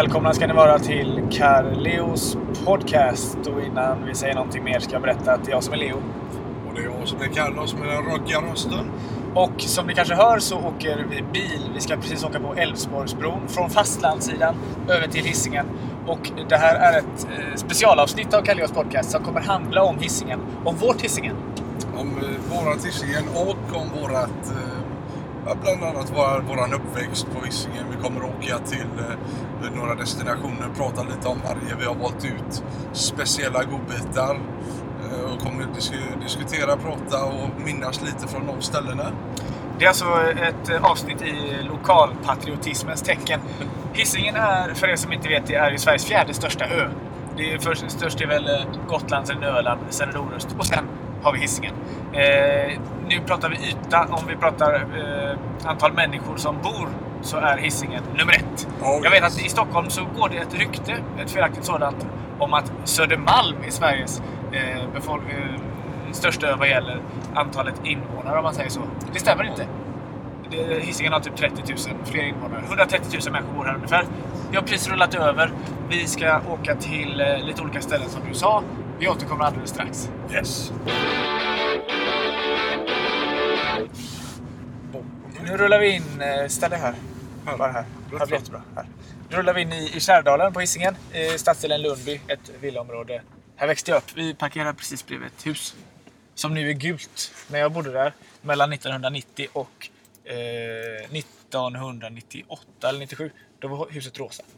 Välkomna ska ni vara till Carleos podcast. Och innan vi säger någonting mer ska jag berätta att det är jag som är Leo. Och det är jag som är Carlos med den rökiga rösten. Och som ni kanske hör så åker vi bil. Vi ska precis åka på Älvsborgsbron från fastlandssidan över till Hisingen. Och det här är ett eh, specialavsnitt av Carleos podcast som kommer handla om Hisingen. Om vårt Hisingen. Om eh, vårat Hisingen och om vårat, eh, bland annat vår, våran uppväxt på Hisingen. Vi kommer åka till eh, några destinationer, prata lite om varje. Vi har valt ut speciella godbitar eh, och kommer dis- diskutera, prata och minnas lite från de ställena. Det är alltså ett avsnitt i lokalpatriotismens tecken. Hisingen är, för er som inte vet, det är ju Sveriges fjärde största ö. Det är först, störst är väl eh, Gotland, sen Öland, sen Orust och sen har vi Hisingen. Eh, nu pratar vi yta. Om vi pratar eh, antal människor som bor så är Hisingen nummer ett. Oh, Jag vet att i Stockholm så går det ett rykte, ett felaktigt sådant, om att Södermalm är Sveriges eh, eh, största vad gäller antalet invånare om man säger så. Det stämmer inte. Det- Hisingen har typ 30 000 fler invånare. 130 000 människor bor här ungefär. Vi har precis rullat över. Vi ska åka till eh, lite olika ställen som du sa. Vi återkommer alldeles strax. Yes! Nu rullar vi in. eh, Ställ dig här. Här. Bara här. Här blir jättebra. Här. Nu rullar vi in i, i Kärdalen på Hisingen. I stadsdelen Lundby. Ett villaområde. Här växte jag upp. Vi parkerar precis bredvid ett hus. Som nu är gult. När jag bodde där mellan 1990 och eh, 1998 eller 97. Då var huset rosa.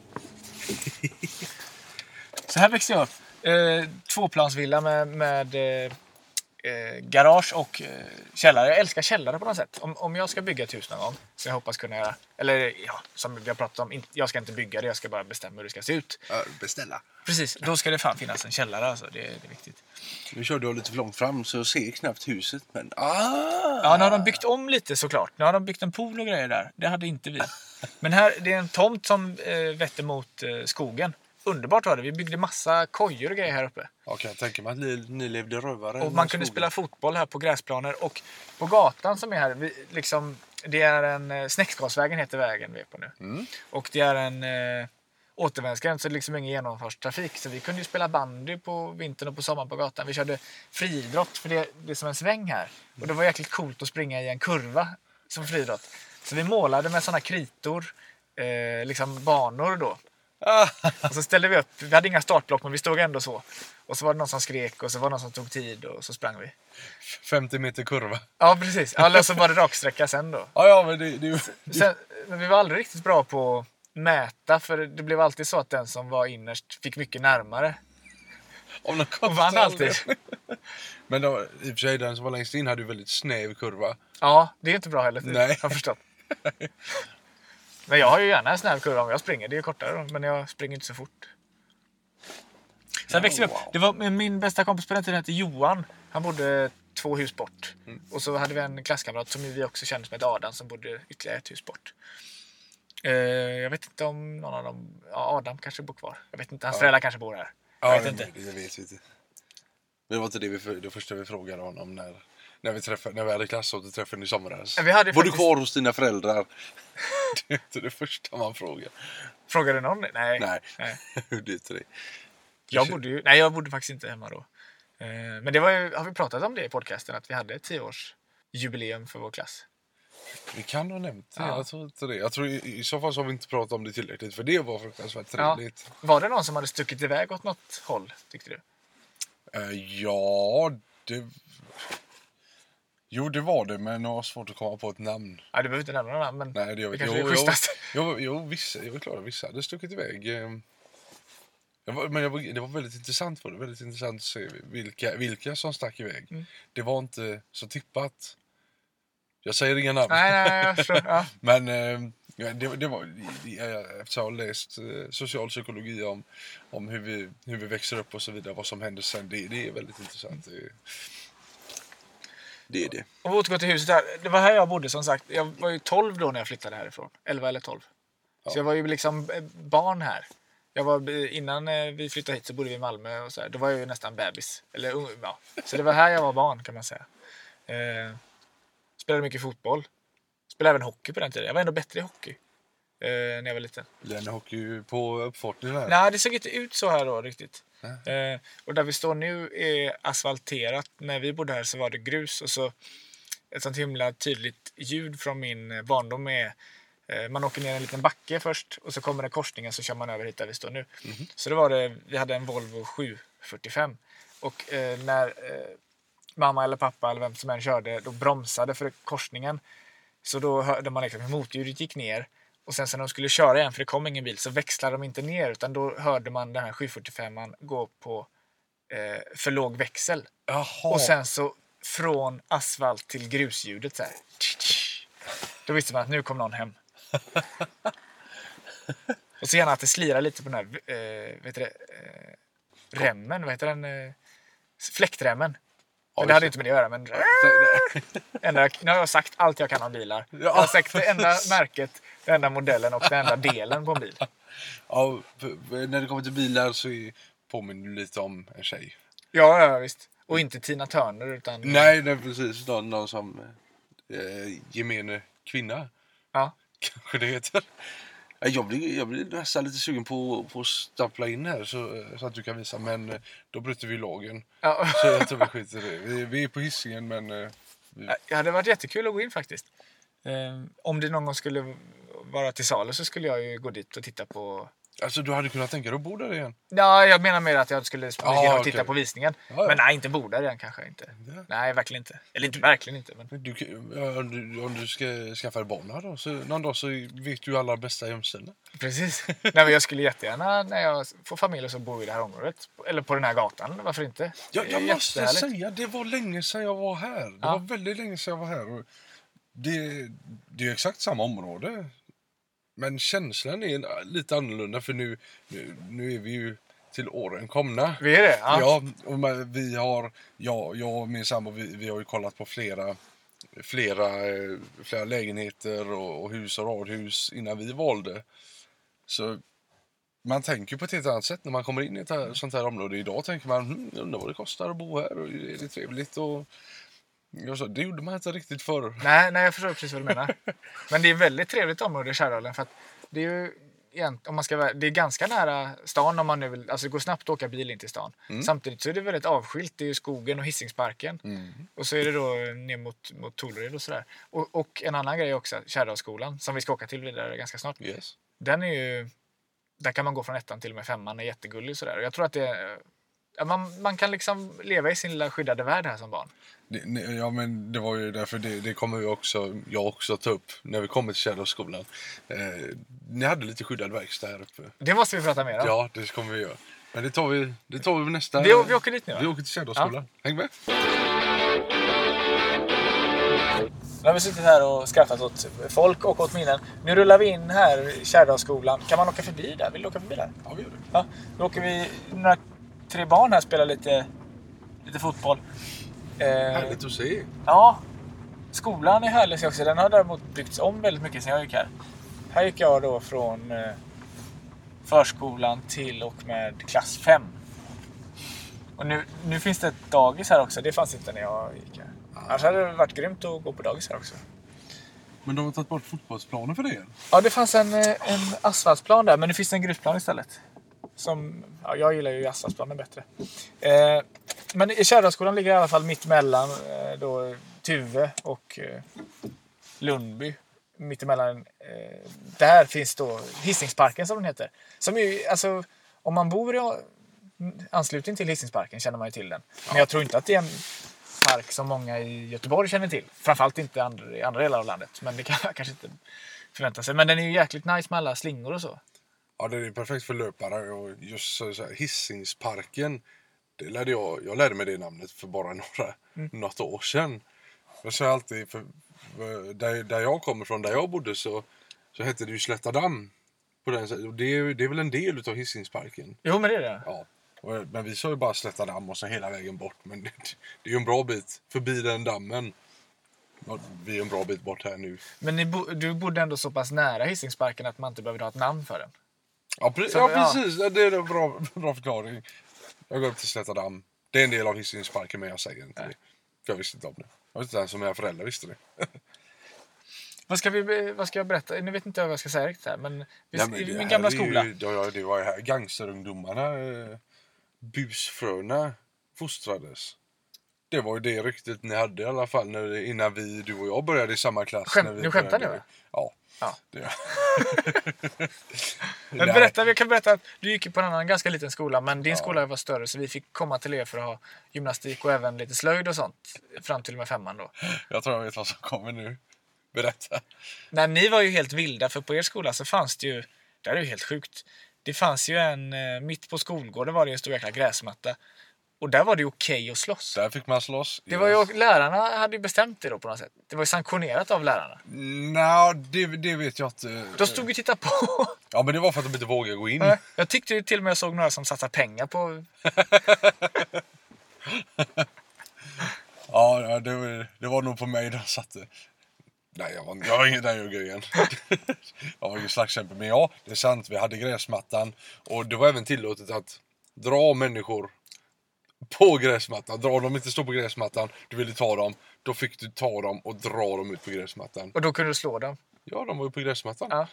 Så här växte jag upp. Eh, tvåplansvilla med, med eh, eh, garage och eh, källare. Jag älskar källare på något sätt. Om, om jag ska bygga ett hus någon gång, som jag hoppas kunna göra. Eller ja, som vi har pratat om, jag ska inte bygga det, jag ska bara bestämma hur det ska se ut. Beställa. Precis, då ska det fan finnas en källare alltså. Det, det är viktigt. Nu körde jag lite för långt fram så jag ser knappt huset. Men ah! Ja, nu har de byggt om lite såklart. Nu har de byggt en pool och grejer där. Det hade inte vi. Men här, det är en tomt som eh, vetter mot eh, skogen. Underbart var det. Vi byggde massa kojor och grejer här uppe. Jag kan tänka mig att ni, ni levde rövare. Och man kunde skogen. spela fotboll här på gräsplaner. Och på gatan som är här, vi, liksom, det är en... eh, Snäcksgasvägen heter vägen vi är på nu. Mm. Och det är en eh, återvändsgränd så det är liksom ingen genomfartstrafik. Så vi kunde ju spela bandy på vintern och på sommaren på gatan. Vi körde friidrott för det, det är som en sväng här. Och det var jäkligt coolt att springa i en kurva som friidrott. Så vi målade med sådana kritor, eh, liksom banor då. Och så ställde vi upp. Vi hade inga startblock men vi stod ändå så. Och så var det någon som skrek och så var det någon som tog tid och så sprang vi. 50 meter kurva. Ja precis. Eller så var det raksträcka sen då. Ja, ja, men det, det, Sen, men vi var aldrig riktigt bra på att mäta för det blev alltid så att den som var innerst fick mycket närmare. Om de Och vann alltid. Men då, i och för sig, den som var längst in hade ju väldigt snäv kurva. Ja, det är inte bra heller. Nej. Jag har förstått. Men jag har ju gärna en snäv kurva om jag springer. Det är kortare då, men jag springer inte så fort. Sen växte vi upp. wow. Det var min bästa kompis på den tiden hette Johan. Han bodde två hus bort. Och så hade vi en klasskamrat som vi också kände som hette Adam som bodde ytterligare ett hus bort. Eh, jag vet inte om någon av dem... Ja, Adam kanske bor kvar. Jag vet inte. Hans Ja. föräldrar kanske bor här. Jag Ja, vet det, inte. det vet vi inte. Det var inte det, vi, det första vi frågade honom när, när, vi, träffade, när vi hade klassåterträffen i somras. Ja, vi hade du faktiskt- kvar hos dina föräldrar? det är inte det första man frågar. Frågade någon? Nej. Nej, Nej. hur dit är det? Jag bodde ju, nej, jag bodde faktiskt inte hemma då. Eh, Men det var ju, har vi pratat om det i podcasten? Att vi hade ett tioårsjubileum för vår klass. Vi kan ha nämnt det. Ja. Jag tror inte det. Jag tror i, I så fall så har vi inte pratat om det tillräckligt. För det var fruktansvärt Ja. trevligt. Var det någon som hade stuckit iväg åt något håll, tyckte du? Eh, ja, det... Jo, det var det, men jag har svårt att komma på ett namn. Ja, du behöver inte nämna några namn, men Nej, det gör det inte. kanske är schysstast. Jo, jo, jo, vissa, jag är klar, vissa hade stuckit iväg. eh. Jag var, men jag var, det var väldigt intressant. Var det. Väldigt intressant att se vilka, vilka som stack iväg. Mm. Det var inte så tippat. Jag säger inga namn. Nej, nej, jag förstår. Ja. Men eh, det, det var, eftersom jag har läst eh, socialpsykologi om, om hur, vi, hur vi växer upp och så vidare, vad som händer sen, det, det är väldigt intressant. Det, det är det. Och återgå till huset här. Det var här jag bodde som sagt. Jag var ju 12 då när jag flyttade härifrån. 11 eller 12. Så jag var ju liksom eh, barn här. Jag var, innan eh, vi flyttade hit så bodde vi i Malmö och så här. Då var jag ju nästan bebis. Eller, ja. Så det var här jag var barn kan man säga. Eh, spelade mycket fotboll. Spelade även hockey på den tiden. Jag var ändå bättre i hockey. eh, när jag var liten. Åker ju på uppfarten här. Nej, det såg inte ut så här då riktigt. Eh, och där vi står nu är asfalterat. När vi bodde här så var det grus och så ett sånt himla tydligt ljud från min eh, barndom är eh, man åker ner en liten backe först och så kommer det korsningen så kör man över hit där vi står nu. Så då var det, vi hade en Volvo 745 och eh, när eh, mamma eller pappa eller vem som än körde då bromsade för korsningen så då hörde man liksom hur motljudet gick ner och sen så när de skulle köra igen för det kom ingen bil så växlade de inte ner utan då hörde man den här 745 gå på eh, för låg växel. Jaha. Och sen så från asfalt till grusljudet så här. Då visste man att nu kom någon hem. och så gärna att det slirar lite på den här eh, vet du det, eh, remmen, vad heter den? Eh, fläktremmen. Men det hade inte med det att göra. Men enda, nu har jag sagt allt jag kan om bilar. Jag har sagt det enda märket, den enda modellen och den enda delen på en bil. Ja, när det kommer till bilar så påminner du lite om en tjej. Ja, ja visst. Och inte Tina Turner utan... Nej, nej precis. Någon, någon som eh, gemene kvinna. Ja. Kanske det heter. Ja, Jag blir, jag blir nästan lite sugen på, på att stapla in här så, så att du kan visa. Men eh, då bryter vi lagen. Ja. Så jag tror vi skiter i det. Vi, vi är på Hisingen men... eh, Vi, Det hade varit jättekul att gå in faktiskt. Eh, om det någon gång skulle vara till salu så skulle jag ju gå dit och titta på... alltså du hade kunnat tänka dig att bo där igen? Ja, jag menar mer att jag skulle springa Ah, och titta okej. på visningen. Ja, ja. Men nej, inte bo där igen kanske inte. Ja. Nej, verkligen inte. Eller inte verkligen inte. Men... Du, ja, om, du, om du ska skaffa barn här då, så någon dag så vet du alla bästa gömställena. Precis. nej, men jag skulle jättegärna när jag får familj så bo i det här området. Eller på den här gatan. Varför inte? Är jag måste säga, det var länge sedan jag var här. Det Ja. var väldigt länge sedan jag var här. Och det, det är exakt samma område. Men känslan är lite annorlunda för nu, nu, nu är vi ju till åren komna. Vi är det? Ja. Ja, och man- vi har, ja, jag och min sambo, vi, vi har ju kollat på flera, flera, eh, flera lägenheter och, och hus och radhus innan vi valde. Så man tänker på ett helt annat sätt när man kommer in i ett här, sånt här område. Idag tänker man, hm, undrar vad det kostar att bo här och är det trevligt? Och, och så, det gjorde man inte riktigt förr. Nej, nej, jag förstår precis vad du menar. Men det är väldigt trevligt område i Kärrholmen. För att det är ju om man ska, det är ganska nära stan om man nu vill, alltså det går snabbt att åka bil in till stan. Samtidigt så är det väldigt avskilt. Det är skogen och Hisingsparken. Och så är det då ner mot, mot Tolered och sådär. Och, och en annan grej också, Kärrholmsskolan som vi ska åka till vidare ganska snart. Yes. Den är ju, där kan man gå från ettan till och med femman, är jättegullig sådär. Och jag tror att det man, man kan liksom leva i sin lilla skyddade värld här som barn. Det, ja, men det var ju därför det, det kommer vi också, jag också ta upp när vi kommer till Kärrholmsskolan. Eh, ni hade lite skyddad verkstad här uppe. Det måste vi prata mer om. Ja, det kommer vi göra. Men det tar vi, det tar vi nästa... Å- vi åker dit nu va? Vi åker till Kärrholmsskolan. Häng med! Nu har vi suttit här och skrattat åt folk och åt minnen. Nu rullar vi in här i Kärrdalsskolan. Kan man åka förbi där? Vill du åka förbi där? Ja, vi gör det. Ja, då åker vi... Några, tre barn här spelar lite, lite fotboll. Eh, Härligt att se. Ja, skolan är härlig också. Den har däremot byggts om väldigt mycket sedan jag gick här. Här gick jag då från eh, förskolan till och med klass 5. Och nu, nu finns det ett dagis här också. Det fanns inte när jag gick här. Annars hade det varit grymt att gå på dagis här också. Men de har tagit bort fotbollsplanen för det? Ja, det fanns en, eh, en asfaltsplan där, men nu finns det en grusplan istället. Som, ja, jag gillar ju asfaltplanen bättre. Eh, men Kärrdalsskolan ligger i alla fall mitt mellan eh, då, Tuve och eh, Lundby. Mittemellan. Eh, där finns då Hisingsparken som den heter. Som ju, alltså, om man bor i anslutning till Hisingsparken känner man ju till den. Men jag tror inte att det är en park som många i Göteborg känner till. Framförallt inte andra, i andra delar av landet. Men det kan man kanske inte förvänta sig. Men den är ju jäkligt nice med alla slingor och så. Ja, det är perfekt för löpare. Och just så, så här, Hisingsparken. Det lärde jag, jag lärde mig det namnet för bara några, något år sedan. Jag sa alltid, för, för där, där jag kommer från, där jag bodde så, så hette det ju Slätta damm. På den. Och det, är, det är väl en del utav Hisingsparken. Jo, men det är det. Ja. Och- Men vi sa ju bara Slätta damm och så hela vägen bort. Men det, det är ju en bra bit förbi den dammen. Vi är en bra bit bort här nu. Men bo, du bodde ändå så pass nära Hisingsparken att man inte behövde ha ett namn för den. Ja, pre- Så, ja precis. Ja, Det är en bra, bra förklaring. Jag går upp till Slätta damm. Det är en del av Hisingsparken men jag säger inte det. För jag visste inte om det. Jag vet inte ens om mina föräldrar visste det. Vad ska, vi, vad ska jag berätta? Nu vet inte jag vad jag ska säga riktigt här, men, vi, Ja, men min gamla är ju- skola. Ja, det var ju här gangsterungdomarna, eh, busfröna, fostrades. Det var ju det ryktet ni hade i alla fall när, innan vi, du och jag började i samma klass. Skämt- när vi nu skämtar ni, va? Ja. Ja. Men berätta, jag kan berätta att du gick på en annan ganska liten skola, men din Ja. skola var större så vi fick komma till er för att ha gymnastik och även lite slöjd och sånt fram till och med femman då. Jag tror jag vet vad som kommer nu. Berätta. Nej, ni var ju helt vilda för på er skola så fanns det ju, det är ju helt sjukt. Det fanns ju en, eh, mitt på skolgården var det en stor jäkla gräsmatta. Och där var det okej att slåss. Där fick man slåss. Det var ju, lärarna hade ju bestämt det då på något sätt. Det var ju sanktionerat av lärarna. Nja, det, det vet jag inte. De stod ju och tittade på. Ja, men det var för att de inte vågade gå in. Jag tyckte ju till och med jag såg några som satsade pengar på... Ja, det, var- det var nog på mig de satte. Nej, jag, var, jag har ingen den grejen. jag var ingen slagskämpe. Men ja, det är sant. Vi hade gräsmattan. Och det var även tillåtet att dra människor på gräsmattan. Dra dem inte stå på gräsmattan. Du ville ta dem. Då fick du ta dem och dra dem ut på gräsmattan. Och då kunde du slå dem. Ja, de var ju på gräsmattan. Ja.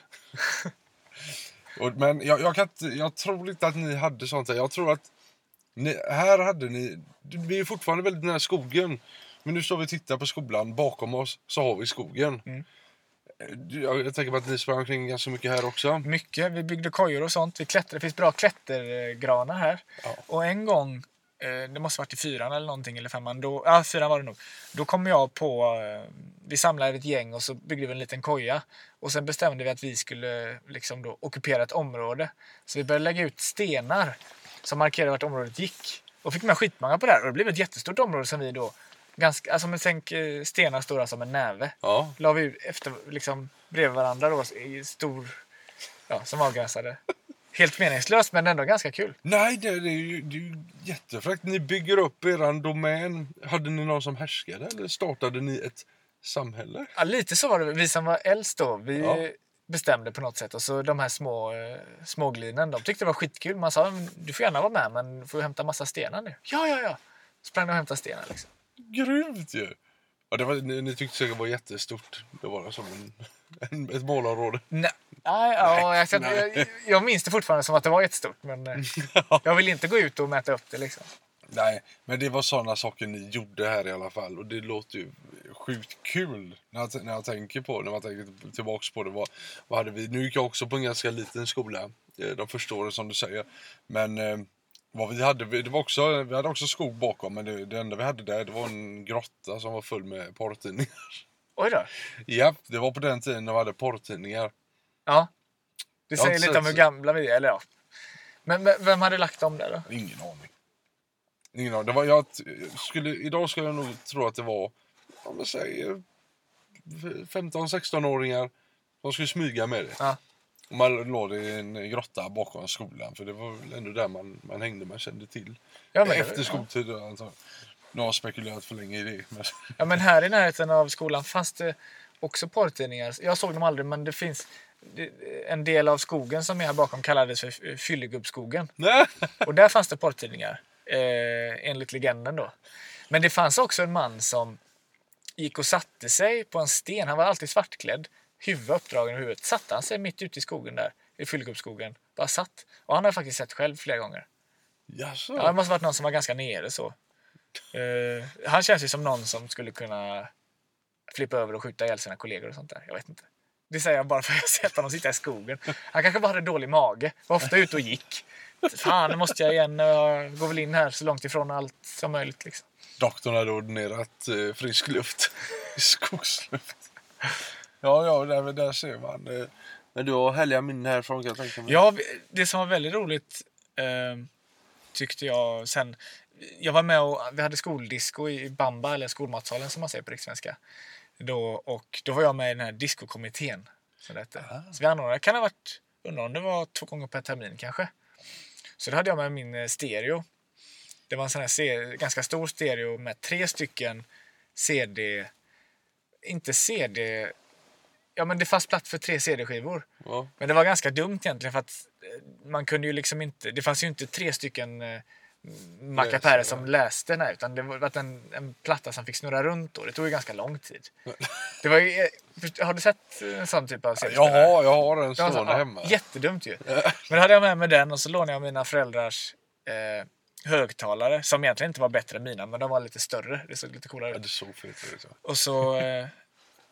Och, men jag, jag, kan jag tror inte att ni hade sånt här. Jag tror att ni, här hade ni... Vi är fortfarande väldigt nära skogen. Men nu står vi och tittar på skolan. Bakom oss så har vi skogen. Mm. Jag, jag tänker på att ni sprang omkring ganska mycket här också. Mycket. Vi byggde kojor och sånt. Vi klättrade. Det finns bra klättergranar här. Ja. Och en gång, det måste varit i fyran eller någonting, eller femman. Då, ja, fyran var det nog. Då kom jag på, eh, vi samlade ett gäng och så byggde vi en liten koja. Och sen bestämde vi att vi skulle liksom då ockupera ett område. Så vi började lägga ut stenar som markerade vart området gick. Och fick med skitmånga på det här. Och det blev ett jättestort område som vi då, ganska, alltså men tänk eh, stenar stora som en näve. Ja. La vi efter, liksom, bredvid varandra då i stor, ja, som avgränsade. Helt meningslöst men ändå ganska kul. Nej, det, det är ju, det är ju jättefräckt. Ni bygger upp eran domän. Hade ni någon som härskade eller startade ni ett samhälle? Ja, lite så var det. Vi som var äldst då, vi Ja. bestämde på något sätt. Och så de här små eh, småglinen, de tyckte det var skitkul. Man sa du får gärna vara med men du får hämta massa stenar nu. Ja, ja, ja. Sprang de och hämtade stenar liksom. Grymt ju! Ja, det var, ni, ni tyckte säkert det var jättestort. Det var som en, en, ett målområde. Nej, nej, ja, jag, jag, jag, minns det fortfarande som att det var jättestort. Men eh, jag vill inte gå ut och mäta upp det liksom. Nej, men det var sådana saker ni gjorde här i alla fall. Och det låter ju sjukt kul när jag, när jag tänker på när man tänker tillbaks på det. Vad, vad hade vi? Nu gick jag också på en ganska liten skola. eh, De första åren som du säger. Men eh, vad vi hade, det var också, vi hade också skog bakom. Men det, det enda vi hade där det var en grotta som var full med porrtidningar. Oj då. ja, det var på den tiden vi hade porrtidningar. Ja. Det Jag har säger inte lite om hur gamla vi är. Eller ja. Men men vem hade lagt dem där då? Ingen aning. Ingen aning. Det var, jag t- skulle, idag skulle jag nog tro att det var, om jag säger 15-16-åringar som skulle smyga med det. Ja. Och man låg i en grotta bakom skolan. För det var väl ändå där man, man hängde, man kände till. Ja, men, Efter ja. skoltid då, antagligen. Nu har jag spekulerat för länge i det. Men, Ja, men här i närheten av skolan fanns det också porrtidningar. Jag såg dem aldrig, men det finns en del av skogen som är här bakom kallades för Fyllegubbsskogen. nej! Och där fanns det porrtidningar, eh, enligt legenden då. Men det fanns också en man som gick och satte sig på en sten. Han var alltid svartklädd, huvud uppdragen i huvudet. Satte han sig mitt ute i skogen där, i Fyllegubbsskogen. Bara satt. Och han har jag faktiskt sett själv flera gånger. Jaså? Ja, det måste varit någon som var ganska nere så. Eh, han känns ju som någon som skulle kunna flippa över och skjuta ihjäl sina kollegor och sånt där. Jag vet inte. Det säger jag bara för att jag har sett honom sitta i skogen. Han kanske bara hade dålig mage. Var ofta ute och gick. Fan, nu måste jag igen. Jag går väl in här så långt ifrån allt som möjligt. Liksom. Doktorn hade ordinerat eh, frisk luft. Skogsluft. Ja, ja, där, där ser man. Eh, men du har härliga minnen härifrån kan jag tänka mig. Ja, det som var väldigt roligt eh, tyckte jag sen. Jag var med och vi hade skoldisco i Bamba, eller skolmatsalen som man säger på rikssvenska. Då, och då var jag med i den här discokommittén. Som det hette. Ah. Så vi anordnade, kan ha varit, undrar om det var två gånger per termin kanske. Så då hade jag med min eh, stereo. Det var en sån här ganska stor stereo med tre stycken CD, inte CD, ja men det fanns plats för tre CD-skivor. Ja. Men det var ganska dumt egentligen för att eh, man kunde ju liksom inte, det fanns ju inte tre stycken Läsa, Perez som ja. läste nej, utan det var en, en platta som fick snurra runt då. Det tog ju ganska lång tid. Det var ju, eh, har du sett en sån typ av? Jaha, jag har en Det var så- stående ja, hemma. Jättedumt ju. Men då hade jag med mig den och så lånade jag mina föräldrars eh, högtalare som egentligen inte var bättre än mina men de var lite större. Det såg lite coolare Ja, ut. det såg fett ut. ja. Och så eh,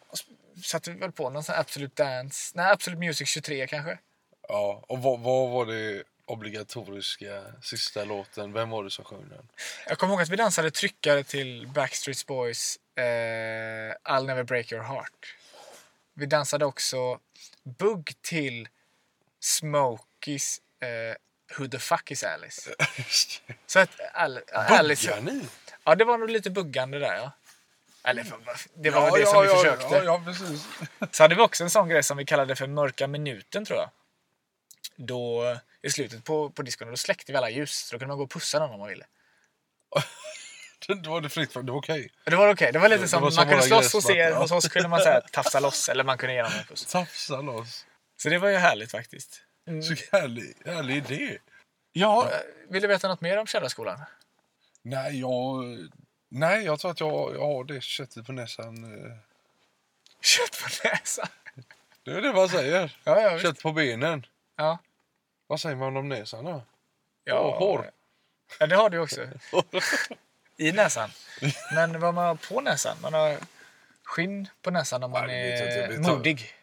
och satte vi väl på någon sån här Absolute Dance, nej Absolute Music 23 kanske. Ja, och vad, vad var det obligatoriska sista låten? Vem var det som sjöng den? Jag kommer ihåg att vi dansade tryckare till Backstreet Boys eh, I'll Never Break Your Heart. Vi dansade också Bugg till Smokies eh, Who the fuck is Alice? Så att Al- Alice... Buggar ni? Ja, det var nog lite buggande där ja. Eller det var Ja, det ja, som vi ja, försökte. Ja, ja, precis. Så hade vi också en sån grej som vi kallade för mörka minuten tror jag. Då i slutet på, på discon, då släckte vi alla ljus. Så då kunde man gå och pussa någon om man ville. Då var det fritt det var okej. Och Det var okej. Det var lite Det som var som man kunde slåss hos er. Hos oss kunde man så här, tafsa loss eller man kunde ge dem en puss. Tafsa loss. Så det var ju härligt faktiskt. Så härlig, härlig idé. Ja, eh, vill du veta något mer om Källarskolan? Nej, jag... Nej, jag tror att jag, jag har det köttet på näsan. eh. Kött på näsan. Det är det man säger. Ja, ja. Kött på benen. Ja. Vad säger man om näsan då? Ja, Och hår. Ja, det har du också. I näsan. Men vad man har på näsan? Man har skinn på näsan om man Ja, inte. är modig.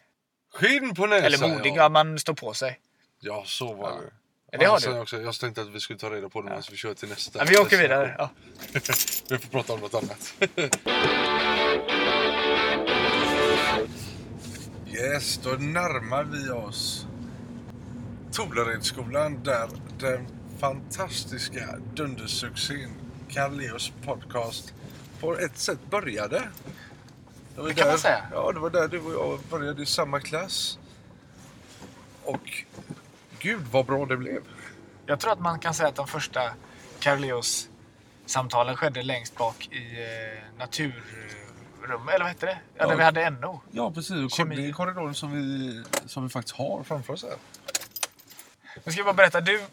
Skinn på näsan. Eller modig, ja. ja. man står på sig. Ja, så var Ja. det. Ja, det har du. Också, jag tänkte att vi skulle ta reda på det medan vi kör till nästa. Ja, vi åker vidare. Ja. Vi får prata om något annat. yes, då närmar vi oss Toleredsskolan där den fantastiska dundersuccén Carleos podcast på ett sätt började. Det, var Det kan man säga. Ja, det var där du och jag började i samma klass. Och gud vad bra det blev. Jag tror att man kan säga att de första Carleos samtalen skedde längst bak i eh, naturrum, eller vad hette det? Ja, där Ja. vi hade NO. Ja, precis. Kemi. Det är korridoren som vi, som vi faktiskt har framför oss här. Nu ska jag bara berätta, du, eh,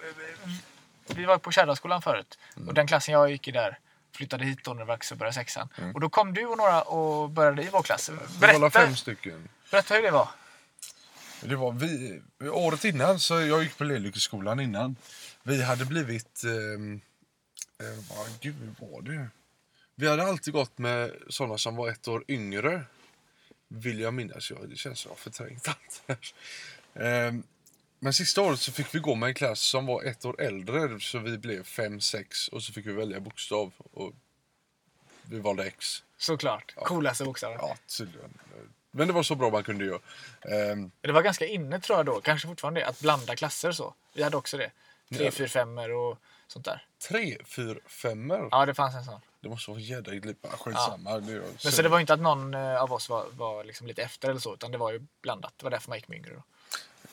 vi var på Kärrdagsskolan förut Mm. och den klassen jag gick i där flyttade hit då när det var dags att börja sexan. Mm. Och då kom du och några och började i vår klass. Berätta, fem stycken. berätta hur det var. Det var vi, året innan, så jag gick på Lelykeskolan innan. Vi hade blivit... ehm, Eh, vad, gud, hur var det? Vi hade alltid gått med sådana som var ett år yngre. Vill jag minnas. Ja, det känns som jag har förträngt allt här. Ehm, Men sista året så fick vi gå med en klass som var ett år äldre. Så vi blev fem, sex och så fick vi välja bokstav. Och vi valde X. Såklart. Coolaste bokstaven. Ja, tydligen. Men det var så bra man kunde göra. Ehm, Det var ganska inne tror jag då, kanske fortfarande, att blanda klasser så. Vi hade också det. Tre, Ja. fyra, femmer och sånt där. Tre, fyra, femmer. Ja, det fanns en sån. Det måste vara en jädra glippa. Skitsamma. Det är, Men så det var inte att någon eh, av oss var, var liksom lite efter eller så, utan det var ju blandat. Det var därför man gick med yngre då.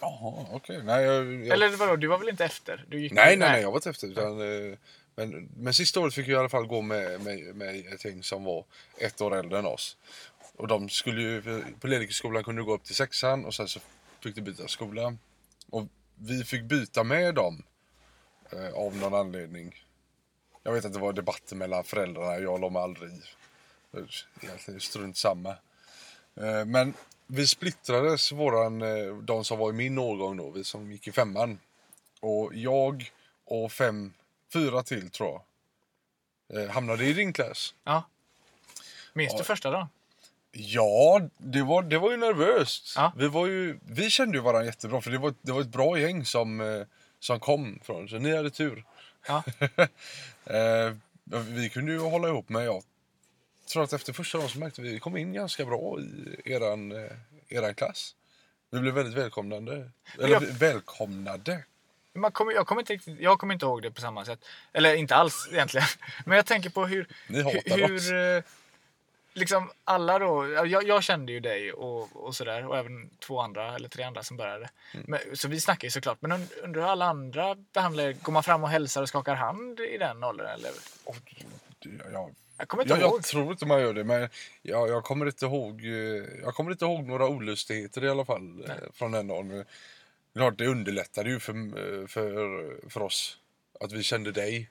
Jaha, okej. Nej, jag, jag... Eller vadå, du var väl inte efter? Du gick nej, nej, nej, jag var inte efter. Utan, eh, men, men sista året fick jag i alla fall gå med, med, med ett gäng som var ett år äldre än oss. Och de skulle ju, på Ledikeskolan kunde du gå upp till sexan och sen så fick du byta skola. Och vi fick byta med dem eh, av någon anledning. Jag vet att det var debatter mellan föräldrarna, jag la mig aldrig i. Egentligen strunt samma. Eh, Men vi splittrades, våran, eh, de som var i min årgång då, vi som gick i femman. Och jag och fem, fyra till tror jag, eh, hamnade i din klass. Ja. Minns du Ja. första dagen? Ja, det var, det var ju nervöst. Ja. Vi, var ju, vi kände ju varandra jättebra för det var, det var ett bra gäng som, eh, som kom från, så ni hade tur. Ja. Vi kunde ju hålla ihop men jag tror att efter första dagen så märkte vi att vi kom in ganska bra i eran, eh, eran klass. Vi blev väldigt välkomnande. Eller Ja. välkomnade. Man kommer, jag, kommer inte riktigt, jag kommer inte ihåg det på samma sätt. Eller inte alls egentligen. Men jag tänker på hur... Ni hatar hur, oss. eh, liksom alla då, jag, jag kände ju dig och, och sådär och även två andra eller tre andra som började. Mm. Men, så vi snackar ju såklart. Men und- undrar hur alla andra behandlar Går man fram och hälsar och skakar hand i den åldern? Eller? Och, det- jag, Jag kommer inte jag, ihåg. jag tror inte man gör det men jag, jag, kommer inte ihåg, eh, jag kommer inte ihåg några olustigheter i alla fall eh, från den dagen. Klart, det underlättade ju för, eh, för, för oss att vi kände dig.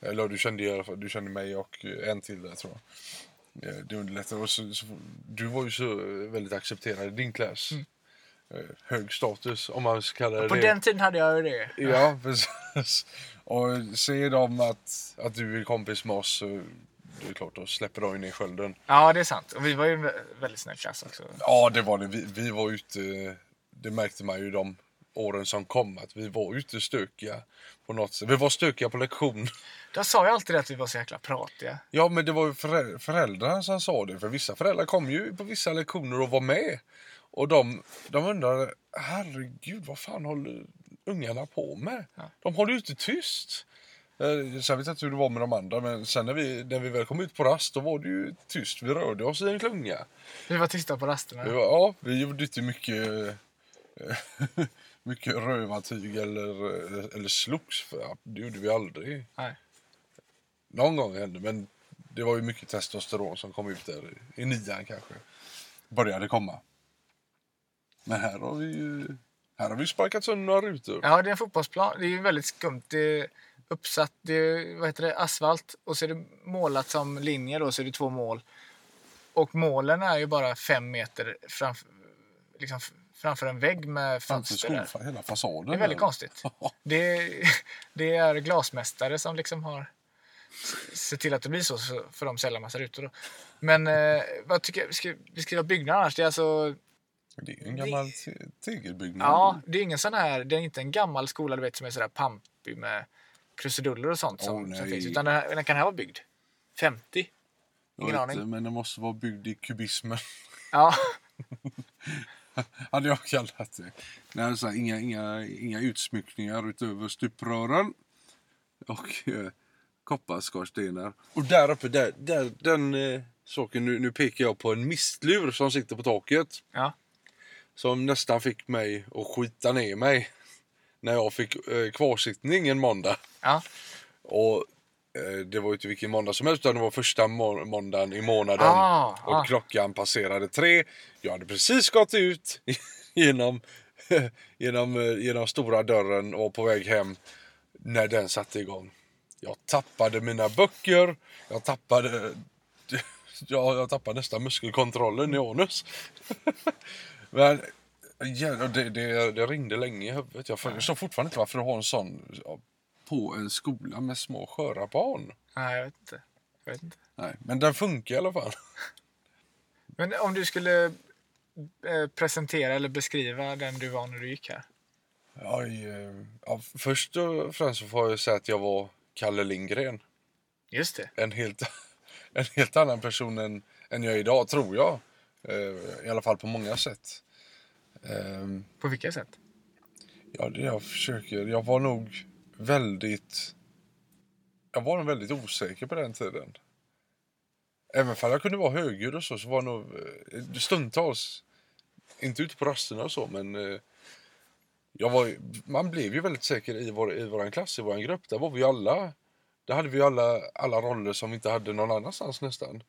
Eller du kände, du kände mig och en till där tror jag. Det underlättar. Och så, så, du var ju så väldigt accepterad i din klass. Eh, Hög status om man ska kalla det Mm. På den tiden hade jag ju det. Ja, precis. Och säger de att, att du är kompis med oss så det är klart, då släpper de in i skölden. Ja, det är sant. Och vi var ju en vä- väldigt snäll klass också. Ja, det var det. Vi, vi var ute, det märkte man ju de åren som kom, att vi var ute stökiga på något sätt. Vi var stökiga på lektion. De sa ju alltid att vi var så jäkla pratiga. Ja, men det var ju förä- föräldrarna som sa det. För vissa föräldrar kom ju på vissa lektioner och var med. Och de, de undrade, herregud, vad fan håller ungarna på med? Ja. De håller ju inte tyst. Eh, Sen vet jag inte hur det var med de andra, men sen när vi, när vi väl kom ut på rast, då var det ju tyst. Vi rörde oss i en klunga. Vi var tysta på rasterna. Vi var, ja, vi gjorde inte mycket, eh, mycket rövartyg eller, eller slogs. För, det gjorde vi aldrig. Nej. Någon gång hände men det var ju mycket testosteron som kom ut där i, nian kanske. Började komma. Men här har vi ju här har vi sparkat sönder några rutor. Ja, det är en fotbollsplan. Det är ju väldigt skumt. Det uppsatt, det är, vad heter det, asfalt och så är det målat som linjer då, så är det två mål. Och målen är ju bara fem meter framför, liksom framför en vägg med Framför fönster där. skol, hela fasaden. Det är väldigt där. konstigt. Det, det är glasmästare som liksom har sett till att det blir så för de säljer massa rutor. Då. Men eh, vad tycker jag, ska vi beskriva byggnaden annars? Det är alltså, Det är en gammal te- tegelbyggnad. ja, det är ingen sån här, det är inte en gammal skola du vet som är sådär pampig med krusiduller och sånt som, Åh, som finns. Utan den, här, den kan här vara byggd. 50? Jag ingen vet aning. inte, Men den måste vara byggd i kubismen. Ja, hade jag kallat det. Nej, så här, inga, inga, inga utsmyckningar utöver stuprören. Och eh, kopparskorstenar. Och där uppe, där, där, den eh, saken, nu, nu pekar jag på en mistlur som sitter på taket. ja. Som nästan fick mig att skita ner mig. När jag fick eh, kvarsittning en måndag. ja. Och eh, det var ju inte vilken måndag som helst utan det var första må- måndagen i månaden. Ah, och ah. klockan passerade tre. Jag hade precis gått ut genom, genom, eh, genom stora dörren och på väg hem när den satte igång. Jag tappade mina böcker. Jag tappade, ja, jag tappade nästan muskelkontrollen i anus. Men ja, det, det, det ringde länge i huvudet. Jag förstår fortfarande inte varför du har en sån på en skola med små sköra barn. Nej, jag vet inte. Jag vet inte. Nej, men den funkar i alla fall. Men om du skulle eh, presentera eller beskriva den du var när du gick här. Ja, ja, först och främst så får jag säga att jag var Kalle Lindgren. Just det. En helt, en helt annan person än, än jag är idag, tror jag. Eh, I alla fall på många sätt. Ehm, På vilka sätt? Ja, det jag försöker. Jag var nog väldigt... Jag var nog väldigt osäker på den tiden. Även om jag kunde vara högljudd och så, så var nog eh, stundtals, inte ute på rasterna och så, men eh, jag var, man blev ju väldigt säker i vår, i vår klass, i vår grupp. Där var vi alla, där hade vi alla, alla roller som vi inte hade någon annanstans nästan.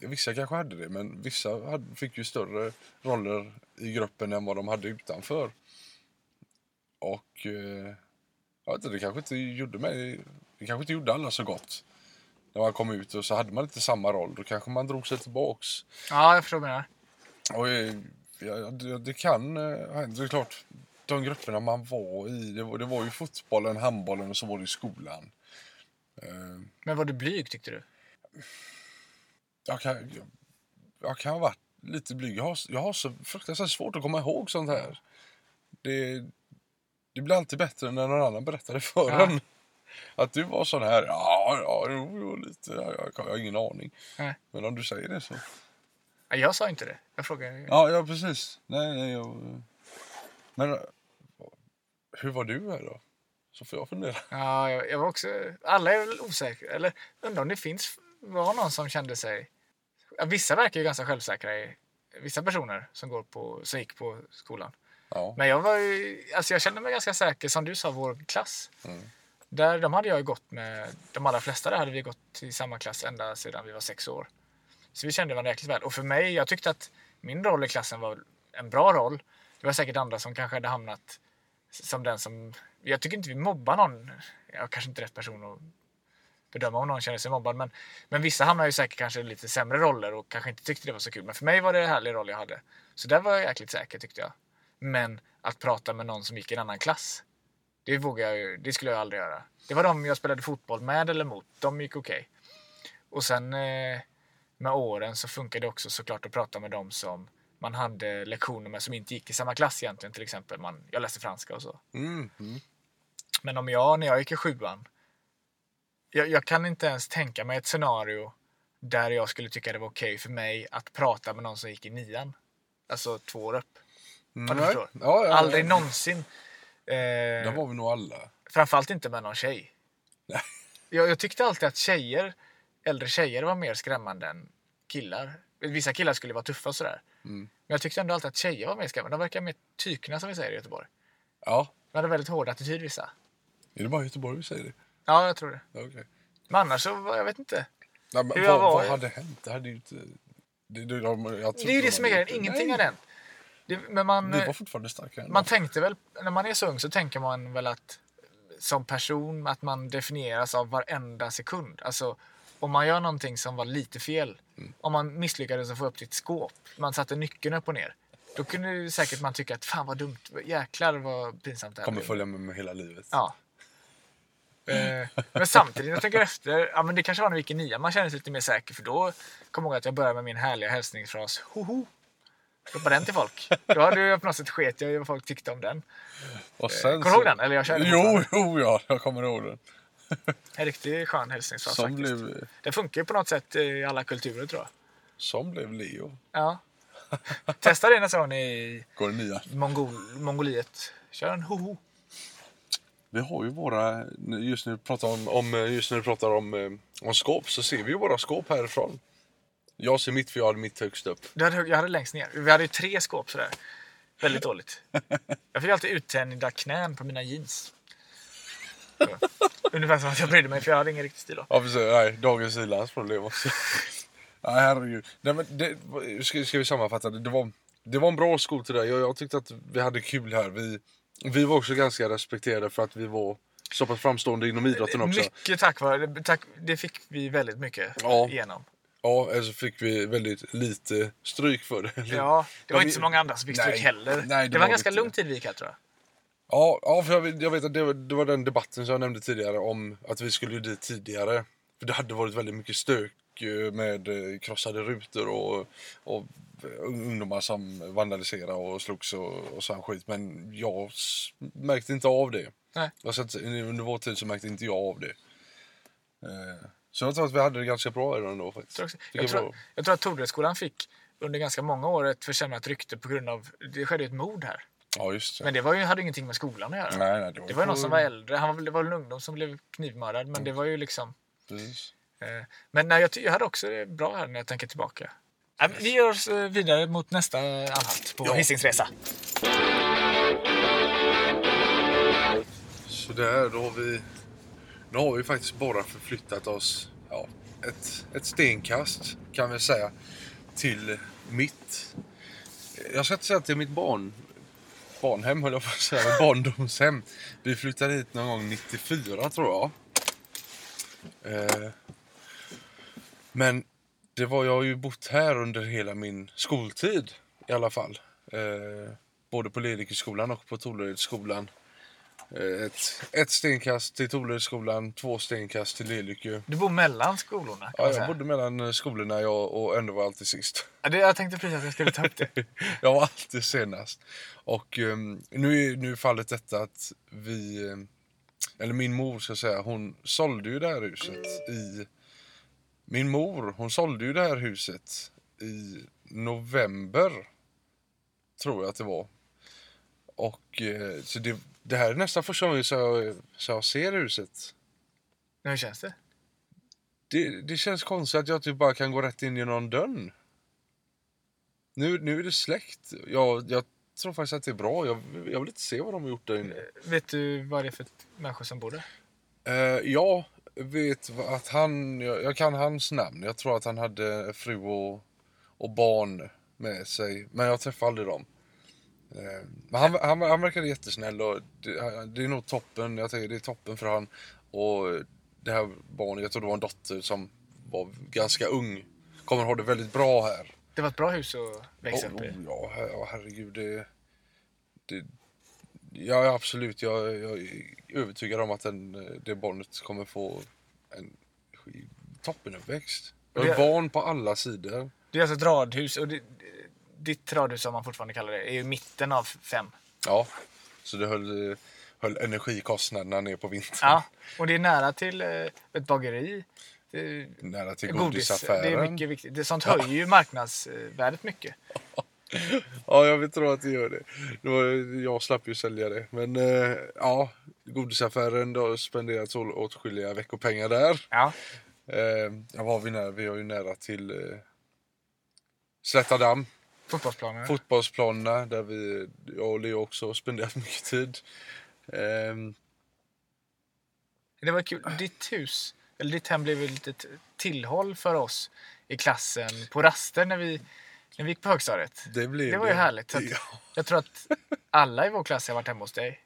Vissa kanske hade det, men vissa fick ju större roller i gruppen än vad de hade utanför. Och eh, jag vet inte, det kanske inte gjorde mig, det kanske inte gjorde alla så gott. När man kom ut och så hade man inte samma roll, då kanske man drog sig tillbaks. Ja, jag förstår vad du menar. Och eh, ja, det, det kan eh, hänt. Det är klart, de grupperna man var i, det var, det var ju fotbollen, handbollen och så var det i skolan. Men var du blyg tyckte du? Jag, kan, jag, kan ha varit lite blyg. Jag har, jag har så fruktansvärt svårt att komma ihåg sånt här. Det, det blir alltid bättre när någon annan berättar det för Ja. en. Att du var sån här, ja, ja, jo, jo, lite, jag, jag, har ingen aning. Nej. Men om du säger det så. Ja, jag sa inte det. Jag frågade. Ja, ja precis. Nej, nej, jag... Men hur var du här då? Så får jag fundera. Ja, jag, jag var också... Alla är väl osäkra. Eller undrar om det finns... Var någon som kände sig... Vissa verkar ju ganska självsäkra i... Vissa personer som, går på, som gick på skolan. Ja. Men jag var ju... Alltså jag kände mig ganska säker, som du sa, vår klass. Mm. Där, de hade jag gått med... De allra flesta där hade vi gått i samma klass ända sedan vi var sex år. Så vi kände varandra jäkligt väl. Och för mig, jag tyckte att min roll i klassen var en bra roll. Det var säkert andra som kanske hade hamnat som den som... Jag tycker inte vi mobbar någon. Jag är kanske inte rätt person att bedöma om någon känner sig mobbad. Men, men vissa hamnar ju säkert kanske i lite sämre roller och kanske inte tyckte det var så kul. Men för mig var det en härlig roll jag hade. Så där var jag jäkligt säker tyckte jag. Men att prata med någon som gick i en annan klass. Det vågar jag ju, det skulle jag aldrig göra. Det var de jag spelade fotboll med eller mot. De gick okej. Och sen eh, med åren så funkade det också såklart att prata med dem som man hade lektioner med som inte gick i samma klass egentligen. Till exempel, man, jag läste franska och så. Mm. Mm. Men om jag, när jag gick i sjuan, jag, jag kan inte ens tänka mig ett scenario där jag skulle tycka det var okej för mig att prata med någon som gick i nian. Alltså två år upp. Om du förstår. Ja, ja, Aldrig ja. någonsin. Eh, Där var vi nog alla. Framförallt inte med någon tjej. Nej. Jag, jag tyckte alltid att tjejer, äldre tjejer var mer skrämmande än killar. Vissa killar skulle vara tuffa och sådär. Mm. Men jag tyckte ändå alltid att tjejer var mer skrämmande. De verkar mer tykna som vi säger i Göteborg. Ja. De hade väldigt hård attityd vissa. Är det bara i Göteborg vi säger det? Ja, jag tror det. Okej. Men annars så, jag vet inte. Nej, men Hur jag vad, var- vad hade hänt? Det hade ju inte... Det, det, de, jag Det är ju det som är grejen. Ingenting hade hänt. Det, men man, Vi var fortfarande starka. ändå. man tänkte väl, när man är så ung så tänker man väl att som person att man definieras av varenda sekund. Alltså om man gör någonting som var lite fel. Mm. Om man misslyckades att få upp ditt skåp. Man satte nyckeln upp och ner. Då kunde säkert man tycka att fan vad dumt. Jäklar vad pinsamt det här kommer följa med mig hela livet. Ja. Eh, men samtidigt när jag tänker efter, ja men det kanske var när vi gick i nian man kände sig lite mer säker för då kom jag ihåg att jag började med min härliga hälsningsfras hoho. Ropade den till folk. Då hade jag på något sätt sket jag i vad folk tyckte om den. Och sen Kommer du ihåg den? Eller jag körde Jo, jo, ja. Jag kommer ihåg den. En riktigt skön hälsningsfras Som faktiskt. blev, Det funkar ju på något sätt i alla kulturer tror jag. som blev Leo. Ja. Testa det nästa gång ni är i. Mongol, Mongoliet. Kör en hoho. Vi har ju våra, just när du pratar om, om, just när du pratar om, eh, om skåp så ser vi ju våra skåp härifrån. Jag ser mitt för jag hade mitt högst upp. Du hade, jag hade längst ner. Vi hade ju tre skåp sådär. Väldigt dåligt. Jag fick alltid uttänjda knän på mina jeans. Ungefär som att jag brydde mig för jag hade ingen riktig stil då. Ja precis, nej, dagens ilandsproblem också. nej herregud. Nej, men det, ska, ska vi sammanfatta det? Det var, det var en bra skoltid där. Jag, jag tyckte att vi hade kul här. Vi, vi var också ganska respekterade för att vi var så pass framstående inom idrotten också. Mycket tack vare, tack, det fick vi väldigt mycket Ja. igenom. Ja, eller så fick vi väldigt lite stryk för det. Ja, det var inte så många andra som fick stryk Nej, heller. nej, det, det var var en ganska lång tid vi gick här tror jag. Ja, ja för jag, vet- jag vet att det var, det var den debatten som jag nämnde tidigare om att vi skulle dit tidigare. För det hade varit väldigt mycket stök eh, med eh, krossade rutor och, och ungdomar som vandaliserade och slogs och, och sån skit. Men jag märkte inte av det. Nej. Alltså, under vår tid så märkte inte jag av det. Eh, Så jag tror att vi hade det ganska bra i den ändå faktiskt. Jag tror, jag, jag att Toreskolan fick under ganska många år ett försämrat rykte på grund av, det skedde ett mord här. Ja, just det. Men det var ju, hade ingenting med skolan att göra. nej, nej, det var, Det var ju någon som var äldre. Han var, det var en ungdom som blev knivmördad. Men det var ju liksom... Precis. Eh, men nej, jag, jag hade också det bra här när jag tänker tillbaka. Ja, men vi gör oss eh, vidare mot nästa anhalt på Ja. Hisings resa. Så där, då har vi... Nu har vi faktiskt bara förflyttat oss ja, ett, ett stenkast kan vi säga till mitt... Jag ska inte säga är mitt barn, barnhem höll jag på att säga, barndomshem. Vi flyttade hit någon gång 94 tror jag. Eh, men det var, jag har ju bott här under hela min skoltid i alla fall. Eh, både på Ledikeskolan och på Toleredsskolan. Eh, Ett, ett stenkast till Toleredsskolan, två stenkast till Ledike. Du bor mellan skolorna Ja, jag bodde mellan eh, skolorna jag, och ändå var alltid sist. Ja, det, jag tänkte precis att jag skulle ta upp det. jag var alltid senast. Och ehm, nu är nu fallet detta att vi, ehm, eller min mor ska jag säga, hon sålde ju det här huset i... Min mor, hon sålde ju det här huset i november. Tror jag att det var. Och eh, så det, det här är nästan första gången så jag, så jag ser huset. Hur känns det? Det, det känns konstigt att jag typ bara kan gå rätt in genom dörren. Nu, nu är det släkt. Jag, jag tror faktiskt att det är bra. Jag, jag vill inte se vad de har gjort där inne. Vet du vad det är för människor som bor där? Eh, jag vet att han, jag, jag kan hans namn. Jag tror att han hade fru och, och barn med sig. Men jag träffade aldrig dem. Eh, men han, han, han verkade jättesnäll och det, det är nog toppen. Jag tänker det är toppen för han. Och det här barnet, jag tror det var en dotter som var ganska ung, kommer ha det väldigt bra här. Det var ett bra hus att växa Oh, upp i. oh, her- ja, herregud. Det, det, ja, absolut. Jag, jag är övertygad om att den, det barnet kommer få en toppenuppväxt. Jag är Det- van på alla sidor. Det är alltså ett radhus och det, ditt radhus som man fortfarande kallar det är ju mitten av fem. Ja, så det höll, höll energikostnaderna ner på vintern. Ja, och det är nära till eh, ett bageri. Nära till godis. godisaffären. Det är mycket viktigt. Det, sånt höjer ju marknadsvärdet mycket. Ja, jag vill tro att det gör det. det var, jag slapp ju sälja det. Men eh, ja, godisaffären, då har spenderat åtskilliga veckopengar där. Ja, Eh, ja, vad har vi nära? Vi har ju nära till eh, Slätta damm. fotbollsplanen. Fotbollsplanerna där vi, jag och Leo också har spenderat mycket tid. Ehm, Det var kul. Ditt hus, eller ditt hem blev ju lite t- tillhåll för oss i klassen på raster när vi, när vi gick på högstadiet. det blev Det var ju härligt. Så att, Ja. Jag tror att alla i vår klass har varit hemma hos dig.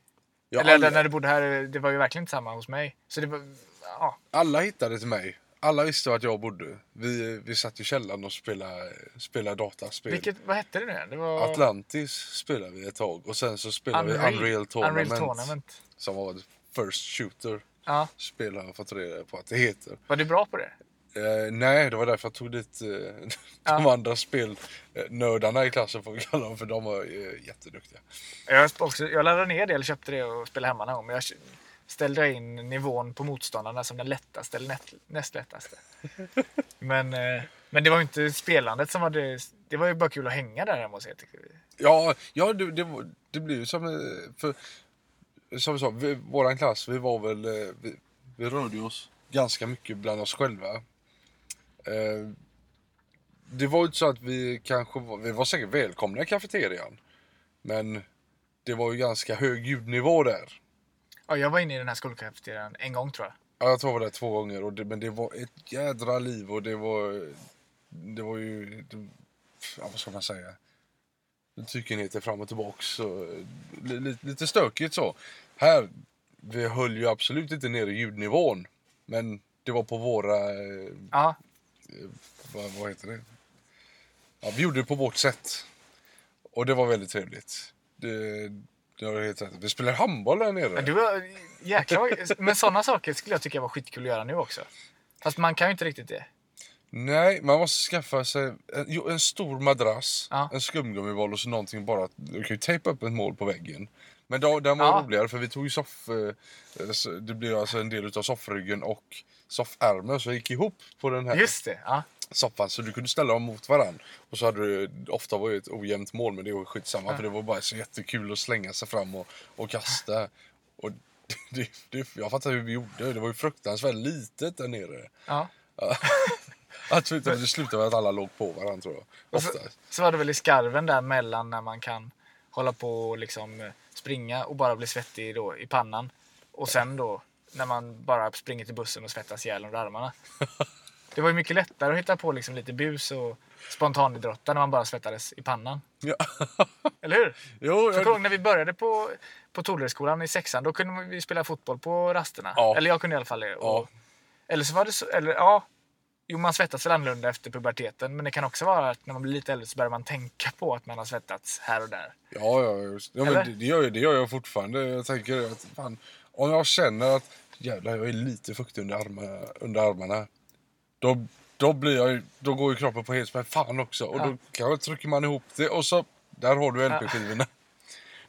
Ja, Eller alla, när du bodde här, det var ju verkligen inte samma hos mig. Så det var, ja, alla hittade till mig. Alla visste vart jag bodde. Vi, vi satt i källaren och spelade, spelade dataspel. vilket, vad hette det nu igen? Det var Atlantis spelade vi ett tag och sen så spelade vi Unreal Tournament, Unreal Tournament. som var First Shooter. Ja. Spel har jag fått reda på att det heter. Var du bra på det? Eh, nej, det var därför jag tog dit eh, de Ja. andra spelnördarna i klassen får vi kalla dem för de var eh, jätteduktiga. Jag, också, jag laddade ner det eller köpte det och spelade hemma någon gång. Men jag ställde in nivån på motståndarna som den lättaste eller näst, näst lättaste. Men, eh, men det var ju inte spelandet som var det. Det var ju bara kul att hänga där hemma hos er. tycker vi. Ja, ja det, det, det blir ju som... eh, För, som vi sa, vi, våran klass, vi var väl... eh, Vi, vi rörde oss ganska mycket bland oss själva. Eh, det var ju inte så att vi kanske var... Vi var säkert välkomna i kafeterian. Men det var ju ganska hög ljudnivå där. Ja, jag var inne i den här skolkafeterian en gång tror jag. Ja, jag tror jag var där två gånger, och det, men det var ett jädra liv och det var... Det var ju... Det, ja, vad ska man säga? Tykenheter fram och tillbaks. Och, li, li, lite stökigt så. Här, vi höll ju absolut inte ner i ljudnivån. Men det var på våra... eh, Ja, Vad, vad heter det? Ja, vi gjorde det på vårt sätt. Och det var väldigt trevligt. Det, det var helt rätt. Vi spelade handboll där nere. men du var, jäklar, men sådana saker skulle jag tycka var skitkul att göra nu också. Fast man kan ju inte riktigt det. Nej, man måste skaffa sig en, jo, en stor madrass, Ja. en skumgummiboll och så någonting bara. Du kan ju tejpa upp ett mål på väggen. Men då, den var Ja. roligare för vi tog ju soff... eh, så Det blev alltså en del utav soffryggen och soffärmen så gick ihop på den här Just det. Ja. soffan så du kunde ställa dem mot varandra. Och så hade du, ofta var det ett ojämnt mål men det var skitsamma Ja. för det var bara så jättekul att slänga sig fram och, och kasta. Och det, det, jag fattar hur vi gjorde, det var ju fruktansvärt litet där nere. Ja. Att det slutade med att alla låg på varandra tror jag. Så, så var det väl i skarven där mellan när man kan hålla på och liksom springa och bara bli svettig då i pannan. Och sen då när man bara springer till bussen och svettas ihjäl under armarna. Det var ju mycket lättare att hitta på liksom lite bus och spontanidrotta när man bara svettades i pannan. Ja. Eller hur? jo, jag, när vi började på, på Toleredsskolan i sexan, då kunde vi spela fotboll på rasterna. Ja. Eller jag kunde i alla fall det. Och, Ja. Eller så var det så, eller ja. Jo, man svettas väl annorlunda efter puberteten. Men det kan också vara att när man blir lite äldre så börjar man tänka på att man har svettats här och där. ja, ja, just, ja men det, det, gör, jag- det gör jag fortfarande. Jag tänker att fan, om jag känner att jävlar jag är lite fuktig under armarna, under armarna då, då, blir jag, då går ju kroppen på helspänn fan också. Och Ja. då trycker man ihop det och så där har du LP-skivorna.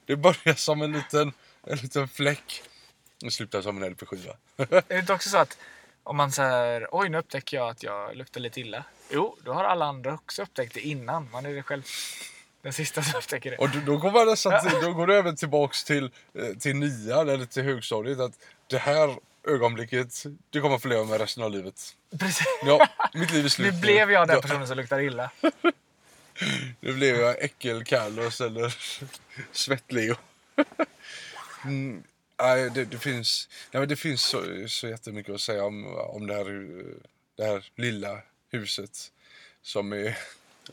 Det börjar som en liten, en liten fläck och slutar som en LP-skiva. Är det inte också så att om man säger oj nu upptäcker jag att jag luktar lite illa. Jo, då har alla andra också upptäckt det innan. Man är det själv den sista som upptäcker det. Och då, då går man nästan till, då går du även tillbaks till, eh, till nian eller till högstadiet. Att det här ögonblicket, det kommer att få leva med resten av livet. Precis. Ja, mitt liv är slut. Nu blev jag den Ja, personen som luktar illa. Nu blev jag äckel-Carlos eller svett-Leo. Mm, nej, det, det finns, nej, men det finns så, så jättemycket att säga om, om det, här, det här lilla huset. Som är,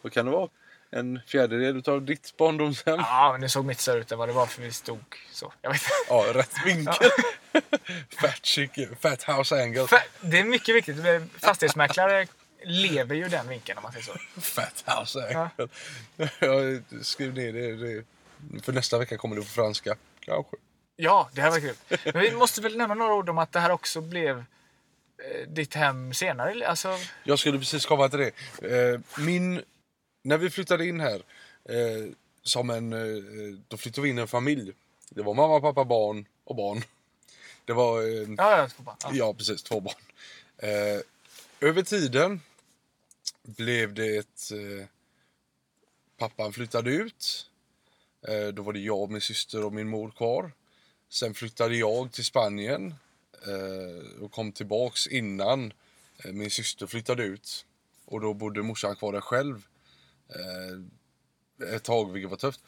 vad kan det vara? En fjärdedel av ditt barndomshem? Ja, men det såg mitt större ut än vad det var för vi stod så. Jag vet. Ja, rätt vinkel. Fat chicken, fat house angle. För det är mycket viktigt. Fastighetsmäklare lever ju den vinkeln om man säger så. Fat house angle. Jag skrev ner det, det. För nästa vecka kommer det på franska. Kanske. Ja, det här var kul. Men vi måste väl nämna några ord om att det här också blev eh, ditt hem senare. Alltså, Jag skulle precis komma till det. Eh, Min, när vi flyttade in här, eh, som en, eh, då flyttade vi in en familj. Det var mamma, pappa, barn och barn. Det var, eh, ja, ja, två barn. ja. ja precis, två barn. Eh, Över tiden blev det ett... eh, Pappan flyttade ut. Eh, Då var det jag, min syster och min mor kvar. Sen flyttade jag till Spanien eh, och kom tillbaks innan min syster flyttade ut. Och då bodde morsan kvar där själv eh, ett tag, vilket var tufft.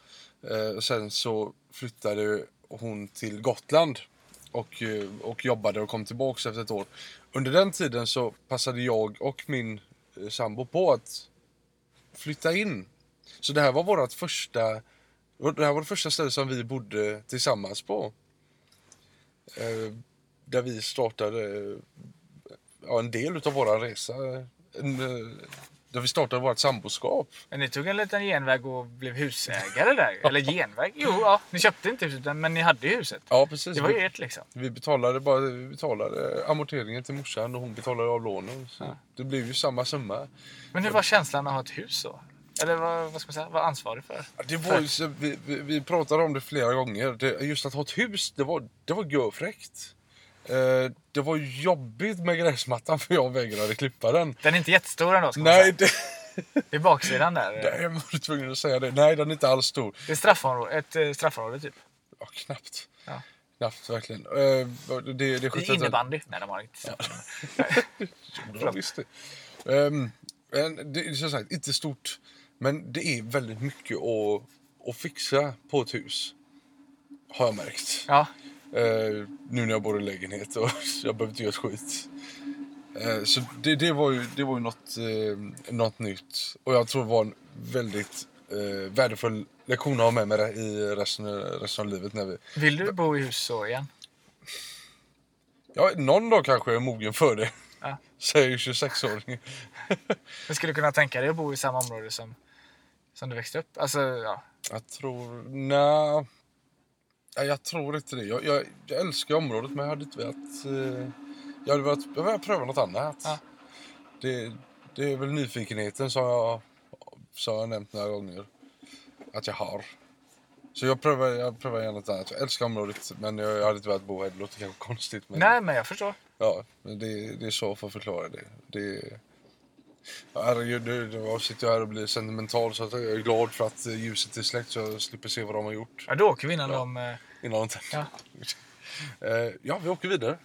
Eh, och sen så flyttade hon till Gotland och, eh, och jobbade och kom tillbaka efter ett år. Under den tiden så passade jag och min eh, sambo på att flytta in. Så det här var vårt första det här var det första stället som vi bodde tillsammans på. Eh, där vi startade eh, ja, en del utav våran resa. En, eh, där vi startade vårt samboskap. Men ni tog en liten genväg och blev husägare där. Eller genväg? Jo, ja. Ni köpte inte huset, men ni hade ju huset. Ja, precis. Det var ju ert liksom. vi betalade bara vi betalade amorteringen till morsan och hon betalade av lånen. Ja. Det blev ju samma summa. Men hur var känslan att ha ett hus så? Eller vad, vad ska man säga? Vara ansvarig för? Ja, Det var ju, vi, vi, vi pratade om det flera gånger. Det, just att ha ett hus, det var, det var görfräckt. Eh, det var jobbigt med gräsmattan för jag vägrade klippa den. Den är inte jättestor ändå, ska Nej, det, Det är baksidan där. det var du tvungen att säga det. Nej, den är inte alls stor. Det är straffområde, ett eh, straffområde typ. Ja, knappt. Ja. Knappt, verkligen. Eh, det, det, Det är innebandy. Nej, de har inte straffområde. Ja, visst det. Men det är som sagt inte stort. Men det är väldigt mycket att, att fixa på ett hus. Har jag märkt. Ja, Eh, nu när jag bor i lägenhet och jag behöver inte göra ett skit. Eh, så det, det var ju, det var ju något, eh, något nytt. Och jag tror det var en väldigt eh, värdefull lektion att ha med mig i resten, resten av livet. När vi, vill du bo i hus så igen? ja, någon dag kanske jag är mogen för det. Ja. Säger 26-åringen. Men skulle du kunna tänka dig att bo i samma område som, som du växte upp? Alltså, ja. Jag tror... Nej. Nej, jag tror inte det. Jag, jag, jag älskar området men jag hade inte velat... Eh, jag hade velat, jag velat pröva något annat. Ja. Det, det är väl nyfikenheten som jag, som jag nämnt några gånger. Att jag har. Så jag prövar, jag prövar gärna något annat. Jag älskar området men jag, jag hade inte velat bo här. Det låter kanske konstigt. Men, Nej, men jag förstår. Ja, men det, det är så för att förklara det. det ja, herregud, nu sitter jag här och blir sentimental så att jag är glad för att ljuset är släckt så jag slipper se vad de har gjort Ja, då åker vi innan Ja. de... eh, innan de tänder. Ja. Eh, ja, vi åker vidare.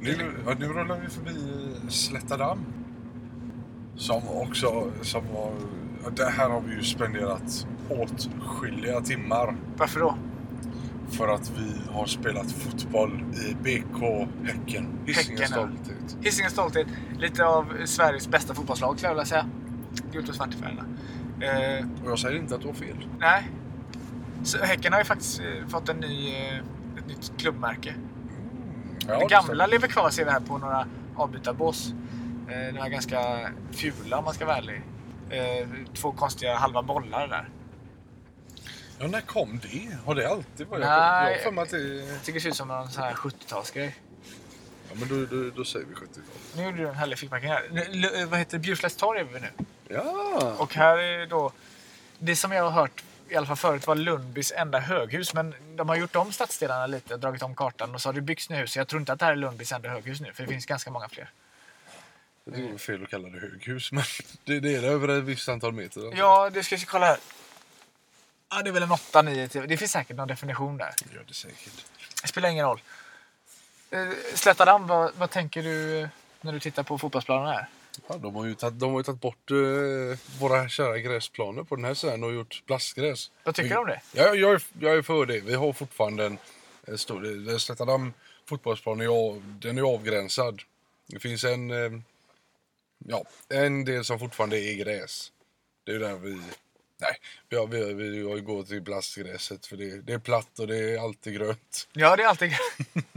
Nu, ja, nu rullar vi förbi eh, Slätta damm. Som också, som var, det här har vi ju spenderat åtskilliga timmar. Varför då? För att vi har spelat fotboll i BK Häcken. Hisingens stolthet. Hisingens stolthet. Lite av Sveriges bästa fotbollslag skulle jag vilja säga. Gult och svart i färgerna. Eh, Och jag säger inte att du har fel. nej. Så häcken har ju faktiskt eh, fått en ny, eh, ett nytt klubbmärke. Ja, det gamla lever kvar ser vi här på några avbytarbås. Eh, de är ganska fula om man ska vara ärlig. Eh, två konstiga halva bollar där. Ja, när kom det? Har det alltid varit? Nej. Jag att det... Jag tycker det ser ut som någon sån här 70-talsgrej. Ja, men då, då, då säger vi 70-tal. Nu gjorde du en härlig fickmarkering här. L- vad heter det? Bjurslätts torg är vi nu. Ja! Och här är då... Det som jag har hört, i alla fall förut, var Lundbys enda höghus. Men de har gjort om stadsdelarna lite, dragit om kartan och så har det byggts nya hus. Jag tror inte att det här är Lundbys enda höghus nu, för det finns ganska många fler. Det är fel att kalla det höghus, men det, det är det över ett visst antal meter. Ja, det ska vi kolla här. Ja, det är väl en 8, 9, 10. Det finns säkert någon definition där. Det gör det säkert. Det spelar ingen roll. Eh, Slätta damm, vad, vad tänker du eh, när du tittar på fotbollsplanen här? Ja, de har ju tagit, de har ju tagit bort eh, våra kära gräsplaner på den här sidan och gjort plastgräs. Vad tycker du om det? Ja, jag, är, jag är för det. Vi har fortfarande en, en stor... det- Slätta Damm fotbollsplan är, av, den är avgränsad. Det finns en, eh, ja, en del som fortfarande är gräs. Det är där vi, Nej, vi, har, vi, har, vi har går till plastgräset för det, det är platt och det är alltid grönt. Ja, det är alltid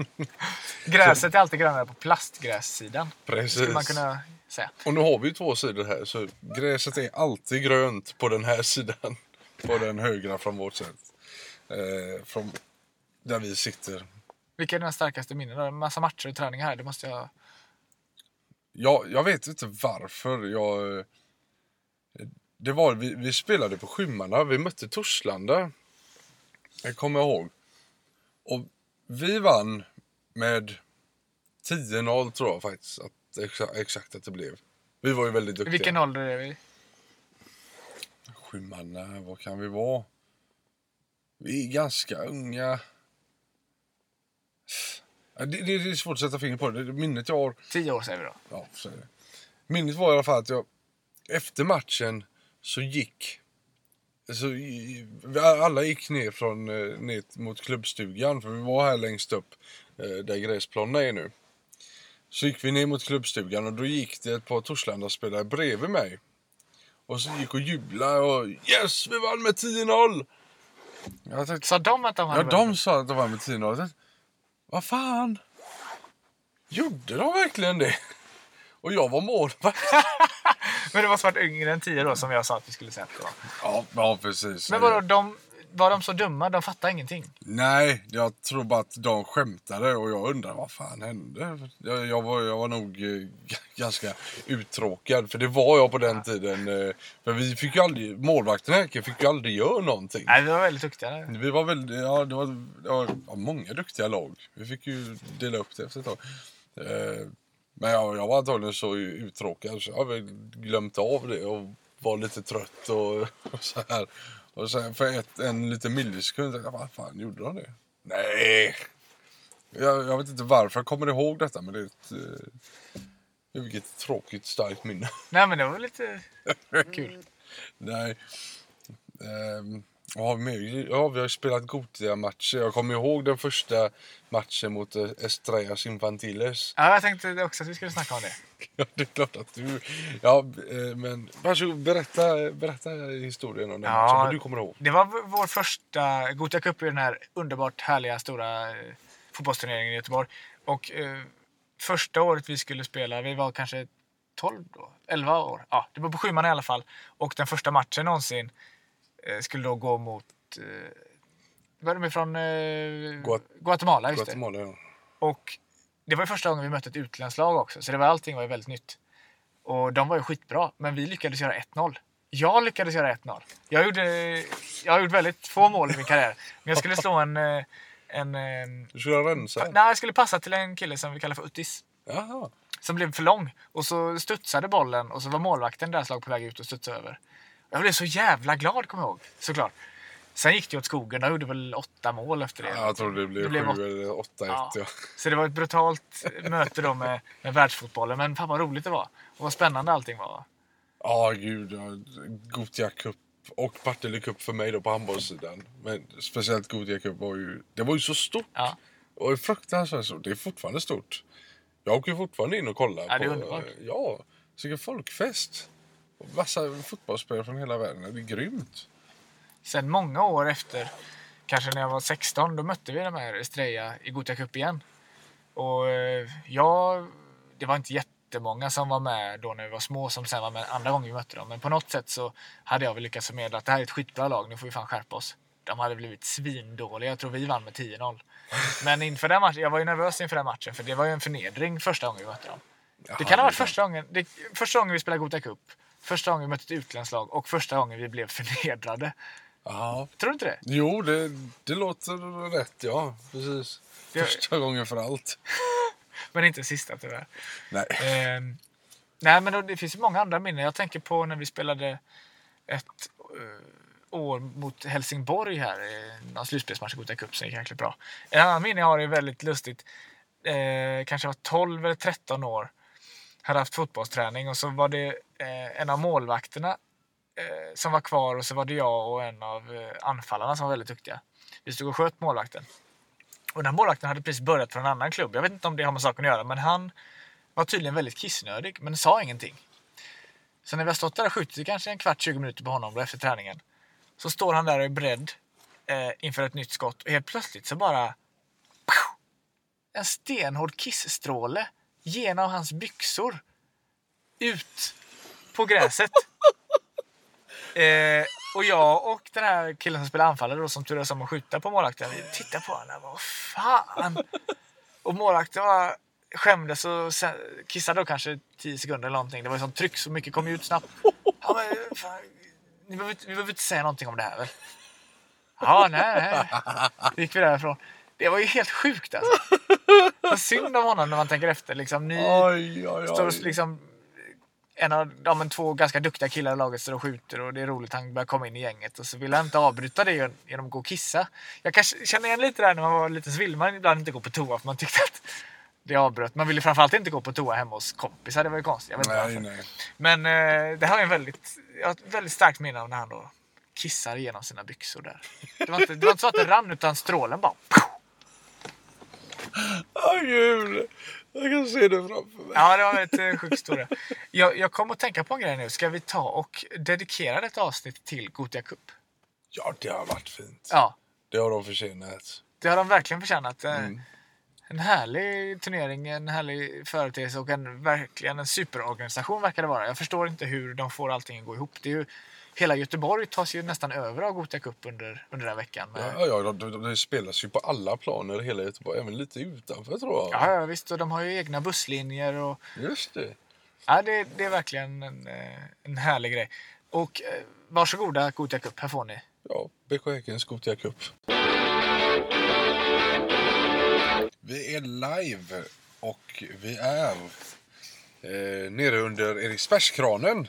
Gräset är alltid grönare på plastgrässidan. Precis. Man kunna säga. Och nu har vi ju två sidor här så gräset är alltid grönt på den här sidan. På den högra från vårt sätt. Eh, från där vi sitter. Vilka är dina starkaste minnen? En massa matcher och träningar här. Det måste jag... Jag, jag vet inte varför jag... Det var, vi, vi spelade på Skymmarna, vi mötte Torslanda. Jag kommer ihåg. Och vi vann med 10-0 tror jag faktiskt att, exa, exakt att det blev. Vi var ju väldigt duktiga. Vilken ålder är vi? Skymmarna, vad kan vi vara? Vi är ganska unga. Det, det, det är svårt att sätta fingret på det. Minnet jag har Tio år säger vi då. Ja, så är det. Minnet var i alla fall att jag efter matchen så gick så, alla gick ner, från, eh, ner mot klubbstugan för vi var här längst upp eh, där gräsplanen är nu. Så gick vi ner mot klubbstugan och då gick det ett par Torslanda-spelare bredvid mig. Och så gick och jublade och yes vi vann med 10-0! Jag tänkte, Sa de att de hade ja de sa att de vann med 10-0. Jag tänkte, Vad fan? Gjorde de verkligen det? Och jag var målvakt. Men det måste varit yngre än tio då som jag sa att vi skulle säga att det var. Ja, ja precis. Men vadå, de, var de så dumma? De fattade ingenting. Nej, jag tror bara att de skämtade och jag undrar vad fan hände? Jag, jag, var, jag var nog eh, ganska uttråkad för det var jag på den tiden. eh, För vi fick ju aldrig, målvakten Henke fick ju aldrig göra någonting. Nej, vi var väldigt duktiga. Vi var väldigt, ja det var, det var ja, många duktiga lag. Vi fick ju dela upp det efter ett tag. Eh, Men jag, jag var antagligen så uttråkad så jag väl glömt av det och var lite trött och, och så här. Och sen för ett, en liten millisekund tänkte jag, vad fan gjorde de det? Nej! Jag, jag vet inte varför jag kommer ihåg detta men det är ett, eh, vilket tråkigt starkt minne. Nej, men det var lite kul. Nej. Ehm, mer? Ja, vi har spelat Gotia-matcher. Jag kommer ihåg den första matchen mot eh, Estrellas Infantiles. Ja, jag tänkte också att vi skulle snacka om det. Ja, det är klart att du... Ja, eh, men varsågod, berätta, berätta historien om den Ja. matchen. Vad du kommer ihåg. Det var vår första Gothia Cup i den här underbart härliga stora eh, fotbollsturneringen i Göteborg. Och eh, första året vi skulle spela, vi var kanske 12 då, 11 år. Ja, det var på Skyman i alla fall. Och den första matchen någonsin skulle då gå mot eh, var de ifrån? Eh, Guat- Guatemala, just det. Guatemala, ja. Och det var första gången vi mötte ett utländskt lag också, så det var, allting var ju väldigt nytt. Och de var ju skitbra, men vi lyckades göra 1-0. Jag lyckades göra 1-0. Jag, gjorde, jag har gjort väldigt få mål i min karriär, men jag skulle slå en... eh, en, en Du skulle rensa? nej, jag skulle passa till en kille som vi kallar för Uttis. Jaha. Som blev för lång. Och så studsade bollen och så var målvakten där slag på väg ut och studsade över. Jag blev så jävla glad, kommer jag ihåg. Såklart. Sen gick det åt skogen. Jag gjorde väl åtta mål efter det. Ja, Jag tror det blev, Det blev sju åt- eller åtta, Ja. ett. Ja. Så det var ett brutalt möte då med, med världsfotbollen. Men fan vad roligt det var. Och vad spännande allting var. Ja, gud. Ja. Gothia Cup och Partille Cup för mig då på handbollssidan. Men speciellt Gothia Cup var ju, det var ju så stort. Ja. Och fruktansvärt stort. Det är fortfarande stort. Jag åker fortfarande in och kollar. Ja, det är på, underbart. Ja, vilken folkfest. Massa fotbollsspelare från hela världen. Det är grymt. Sen många år efter, kanske när jag var 16, då mötte vi de här Estrella i Gothia Cup igen. Och eh, jag, det var inte jättemånga som var med då när vi var små som sen var med andra gången vi mötte dem. Men på något sätt så hade jag väl lyckats förmedla att det här är ett skitbra lag, nu får vi fan skärpa oss. De hade blivit svindåliga. Jag tror vi vann med 10-0. Men inför den matchen, jag var ju nervös inför den matchen för det var ju en förnedring första gången vi mötte dem. Det kan ha varit första gången, det, första gången vi spelade Gothia Cup, första gången vi mötte ett utländskt lag och första gången vi blev förnedrade. Ja. Tror du inte det? Jo, det, det låter rätt. Ja, precis. Första gången för allt. Men inte sista tyvärr. Nej. Ehm, nej, men då, det finns ju många andra minnen. Jag tänker på när vi spelade ett eh, år mot Helsingborg här. i Någon slutspelsmatch i Gothia Cup som gick jäkligt bra. En annan minne jag har är väldigt lustigt. Eh, kanske var 12 eller 13 år. Hade haft fotbollsträning och så var det eh, en av målvakterna eh, som var kvar och så var det jag och en av eh, anfallarna som var väldigt duktiga. Vi stod och sköt målvakten. Och den här målvakten hade precis börjat från en annan klubb. Jag vet inte om det har med saken att göra, men han var tydligen väldigt kissnödig, men sa ingenting. Så när vi har stått där och skjutit kanske en kvart, 20 minuter på honom då efter träningen, Så står han där och är beredd eh, inför ett nytt skott och helt plötsligt så bara en stenhård kissstråle genom hans byxor ut på gräset. eh, och jag och den här killen som spelar anfallare då, som turades om att skjuta på målvakten, vi tittar på honom. Vad fan! Och målvakten var, skämdes och sen, kissade då kanske 10 sekunder eller någonting. Det var sånt tryck så mycket kom ut snabbt. Ja, men, fan, ni behöver, vi behöver inte säga någonting om det här väl? Ja, nej, nej. Då gick vi därifrån. Det var ju helt sjukt alltså. Så synd om honom när man tänker efter. Liksom, ny, Oj, oj, står och oj. liksom, en av ja, men två ganska duktiga killar i laget står och skjuter och det är roligt. Han börjar komma in i gänget och så vill han inte avbryta det genom att gå och kissa. Jag kanske känner igen lite där när man var liten så ville man ibland inte gå på toa för man tyckte att det avbröt. Man ville framförallt inte gå på toa hemma hos kompisar. Det var ju konstigt. Jag vet inte Nej. Men eh, det här är en väldigt, jag har ett väldigt starkt minne av när han då kissar igenom sina byxor där. Det var inte, det var inte så att det rann utan strålen bara... Åh gud! Jag kan se det framför mig. Ja, det var väldigt eh, sjuk historia. Jag, jag kom att tänka på en grej nu. Ska vi ta och dedikera ett avsnitt till Gothia Cup? Ja, det har varit fint. Ja, Det har de förtjänat. det har de verkligen förtjänat. Eh, Mm. En härlig turnering, en härlig företeelse och en, verkligen en superorganisation verkar det vara. Jag förstår inte hur de får allting att gå ihop. Det är ju, hela Göteborg tas ju nästan över av Gothia Cup under, under den veckan. med- Ja, ja, det, det, det spelas ju på alla planer i hela Göteborg, även lite utanför tror jag. Ja, ja, visst. Och de har ju egna busslinjer. Och, Just det. ja, det, det är verkligen en, eh, en härlig grej. Och eh, varsågoda Gothia Cup, här får ni. Ja, BK Häckens Gothia Cup. Vi är live och vi är eh, nere under Eriksbergskranen.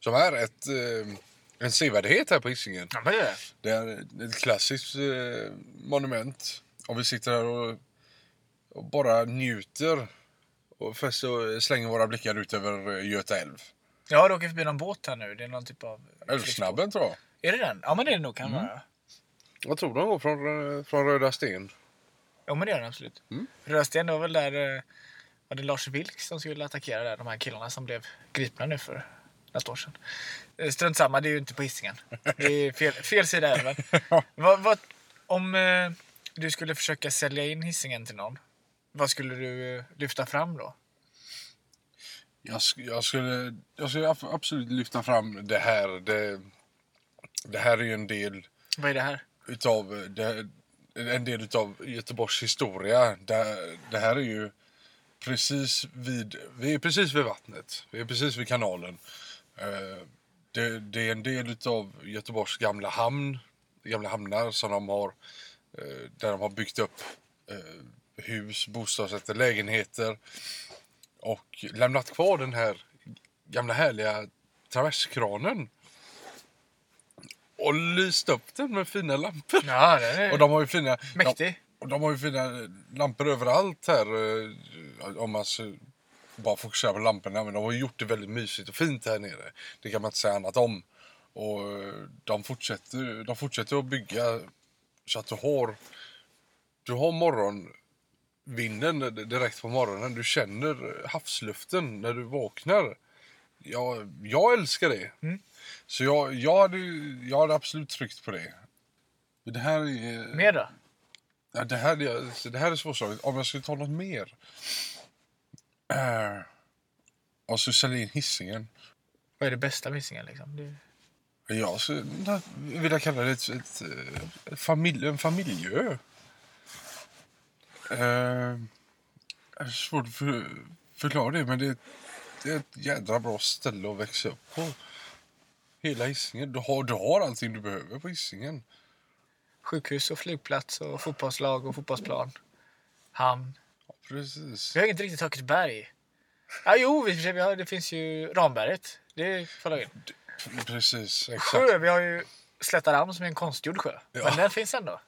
Som är ett, eh, en sevärdhet här på Hisingen. Ja, men det är det. Det är ett klassiskt eh, monument. Och vi sitter här och, och bara njuter. Och först så slänger våra blickar ut över eh, Göta älv. Jag har åkt förbi någon båt här nu. Det är någon typ av... Älvsnabben tror jag. Är det den? Ja, men det är det nog kan Mm. vara. Jag tror de går från, eh, från Röda Sten. Ja, men det gör den absolut. Mm. Rödsten, det var väl där... eh, Var det Lars Vilks som skulle attackera där? De här killarna som blev gripna nu för något år sedan. Eh, Strunt samma, det är ju inte på Hisingen. Det är fel, fel sida älven. vad, vad, om eh, du skulle försöka sälja in Hisingen till någon, vad skulle du eh, lyfta fram då? Jag, sk- jag, skulle, jag skulle ab- absolut lyfta fram det här. Det, det här är ju en del Vad är det här? utav, det, en del utav Göteborgs historia. Det, det här är ju precis vid, vi är precis vid vattnet. Vi är precis vid kanalen. Eh, Det, det är en del utav Göteborgs gamla hamn, gamla hamnar som de har, eh, där de har byggt upp eh, hus, bostadsrätter, lägenheter och lämnat kvar den här gamla härliga traverskranen. Och lyst upp den med fina lampor. Ja, den är Och de har ju fina... mäktig. De, och de har ju fina lampor överallt här. eh, Om man bara fokuserar på lamporna. Men de har gjort det väldigt mysigt och fint här nere. Det kan man inte säga annat om. Och eh, de fortsätter, de fortsätter att bygga så att du har, du har morgonvinden direkt på morgonen. Du känner havsluften när du vaknar. Jag, jag älskar det. Mm. Så jag, jag, hade, jag hade absolut tryckt på det. Det här är... Mer då? Ja, det, här är, det här är svårslaget. Om jag skulle ta något mer. Uh, och så sälja in hissingen. Vad är det bästa med Hisingen liksom? Det... Jag skulle vilja kalla det ett, ett, ett familj, en familjeö. Uh, det är svårt att för, förklara det, men det, det är ett jädra bra ställe att växa upp på. Hela Hisingen. Du har, du har allting du behöver på Hisingen. Sjukhus och flygplats och fotbollslag och fotbollsplan. Hamn. Precis. Vi har inte riktigt högt berg. Ja, jo, vi, vi har, det finns ju Ramberget. Det jag in. Precis, exakt. Sjö, vi har ju Slättaram som är en konstgjord sjö. Ja. Men den finns ändå.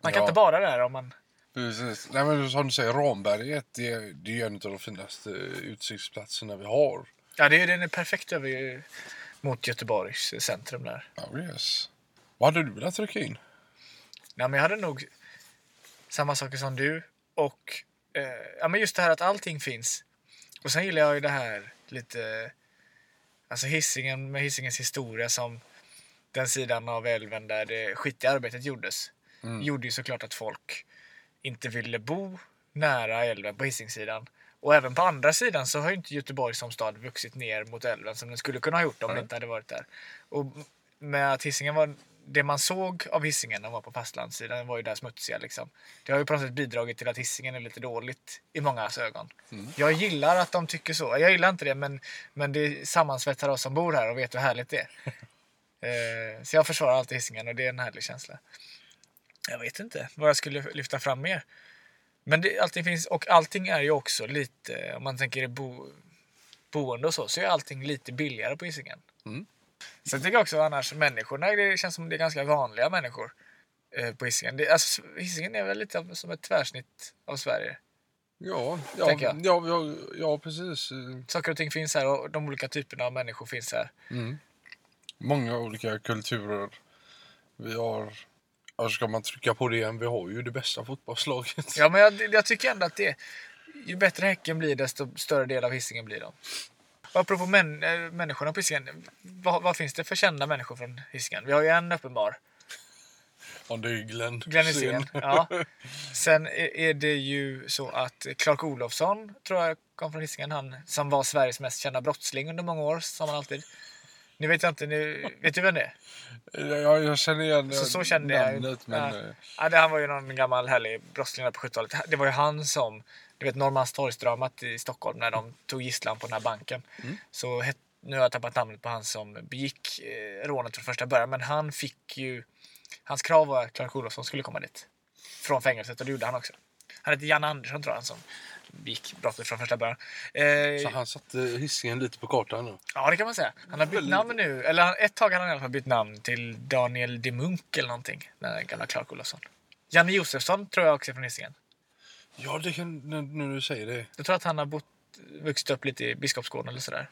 Man kan Ja. inte bara där om man... Precis. Nej, men som du säger, Ramberget det, är- det är en av de finaste utsiktsplatserna vi har. Ja, det är, den är perfekt över mot Göteborgs centrum där. Ja, yes. Vad hade du velat trycka in? Ja, men jag hade nog samma saker som du. Och eh, ja, men just det här att allting finns. Och sen gillar jag ju det här lite... Alltså hissingen med Hisingens historia som den sidan av älven där det skitiga arbetet gjordes Mm. gjorde ju såklart att folk inte ville bo nära älven på Hisingssidan. Och även på andra sidan så har ju inte Göteborg som stad vuxit ner mot älven som den skulle kunna ha gjort om det Nej. inte hade varit där. Och med att Hisingen var det man såg av Hisingen när man var på fastlandssidan var ju det här smutsiga liksom. Det har ju på något sätt bidragit till att Hisingen är lite dåligt i mångas ögon. Jag gillar att de tycker så. Jag gillar inte det men, men det sammansvetsar oss som bor här och vet hur härligt det är. Eh, så jag försvarar alltid Hisingen och det är en härlig känsla. Jag vet inte vad jag skulle lyfta fram mer. Men det, allting finns, och allting är ju också lite, om man tänker i bo, boende och så, så är allting lite billigare på Hisingen. Mm. Sen tycker jag också annars människorna, det känns som det är ganska vanliga människor eh, på Hisingen. Det, alltså, Hisingen är väl lite som ett tvärsnitt av Sverige. Ja, ja, ja, ja, ja, precis. Saker och ting finns här och de olika typerna av människor finns här. Mm. Många olika kulturer. Vi har... Ja, ska man trycka på det igen? Vi har ju det bästa fotbollslaget. Ja, men jag, jag tycker ändå att det, ju bättre Häcken blir desto större del av Hisingen blir de. Apropå män, äh, människorna på Hisingen, vad, vad finns det för kända människor från Hisingen? Vi har ju en uppenbar, Ja, det är ju Glenn. Glenn Hysén. Ja. Sen är, det ju så att Clark Olofsson tror jag kom från Hisingen, han som var Sveriges mest kända brottsling under många år, sa man alltid. Nu vet jag inte, nu, vet du vem det är? Ja, jag känner igen Så, så kände jag. namnet, men... ja. eh, han var ju någon gammal härlig brottsling på 70-talet. Det var ju han som, du vet Norrmalmstorgsdramat i Stockholm när de tog gisslan på den här banken. Mm. Så nu har jag tappat namnet på han som begick eh, rånet från första början. Men han fick ju, hans krav var att Clark Olofsson skulle komma dit. Från fängelset och det gjorde han också. Han hette Jan Andersson tror jag han som begick brottet från första början. Eh, Så han satte Hisingen lite på kartan nu. Ja, det kan man säga. Han har bytt namn nu. Eller ett tag har han i alla fall bytt namn till Daniel de Munk eller någonting. Den gamla Clark Olofsson. Janne Josefsson tror jag också är från Hisingen. Ja, det kan, nu när du säger det. Jag tror att han har bott, vuxit upp lite i Biskopsgården eller sådär.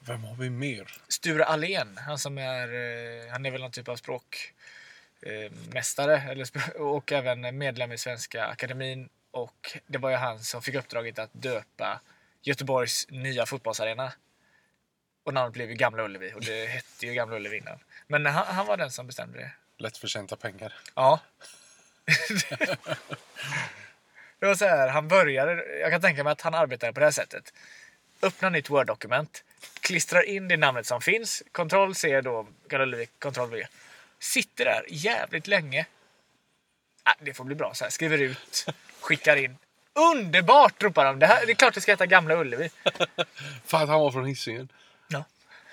Vem har vi mer? Sture Allén, han som är, eh, han är väl någon typ av språkmästare eh, eller, och även medlem i Svenska Akademin. Och det var ju han som fick uppdraget att döpa Göteborgs nya fotbollsarena. Och namnet blev ju Gamla Ullevi och det hette ju Gamla Ullevi innan. Men han, han var den som bestämde det. Lättförtjänta pengar. Ja. det var så här, han började, jag kan tänka mig att han arbetade på det här sättet. Öppna nytt Word-dokument, klistrar in det namnet som finns, Ctrl C då, Ctrl V. Sitter där jävligt länge. Äh, det får bli bra så här, skriver ut, skickar in. Underbart ropar de! Det, här, det är klart det ska heta Gamla Ullevi. För att han var från Hisingen. Ja.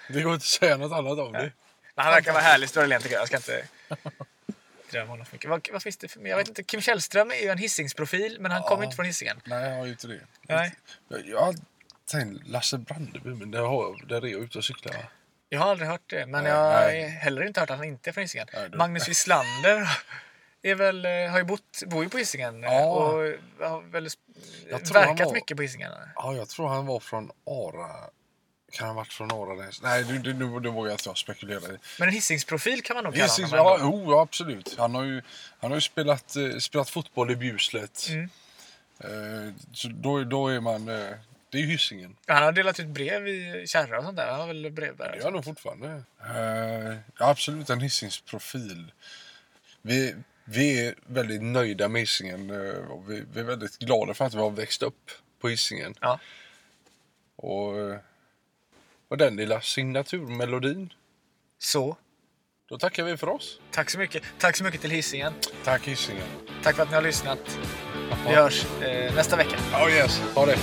Det går inte att säga något annat om det. Men han verkar vara härlig, Allén tycker jag. Jag ska inte drömma honom för mycket. Vad, vad finns det för Jag vet inte. Kim Källström är ju en Hisingsprofil, men han kommer Ja. inte från Hisingen. Nej, jag har ju inte det. Nej. Jag, jag har tänkt Lasse Brandeby, men där, har, där är jag ute och cyklar. va? Jag har aldrig hört det, men Nej, jag har heller inte hört att han inte är från Hisingen. Nej, Magnus Wislander är väl, eh, har ju bott, bor ju på Hisingen eh, Ja. och har väl han verkat var- mycket på Hisingen. Ja, jag tror han var från Ara. Kan ha varit från Aranäs? Nej, det, det, nu det vågar jag inte spekulera. Men en Hisingsprofil kan man nog kalla honom. ja, ja, absolut. Han har ju, han har ju spelat, eh, spelat fotboll i Bjuslet. Mm. Eh, så då, då är man... Eh, det är ju Hisingen. Han har delat ut brev i kärra och sånt där. Han har väl Det brevbärare. gör han nog fortfarande. Eh, absolut en Hisingsprofil. Vi, vi är väldigt nöjda med Hisingen eh, vi, vi är väldigt glada för att vi har växt upp på Hisingen. Ja. Och, eh, och den lilla signaturmelodin. Så, Då tackar vi för oss. tack så mycket. Tack så mycket till Hisingen. Tack Hisingen. Tack för att ni har lyssnat. Vi hörs eh, nästa vecka. Ja, yes. Ha det.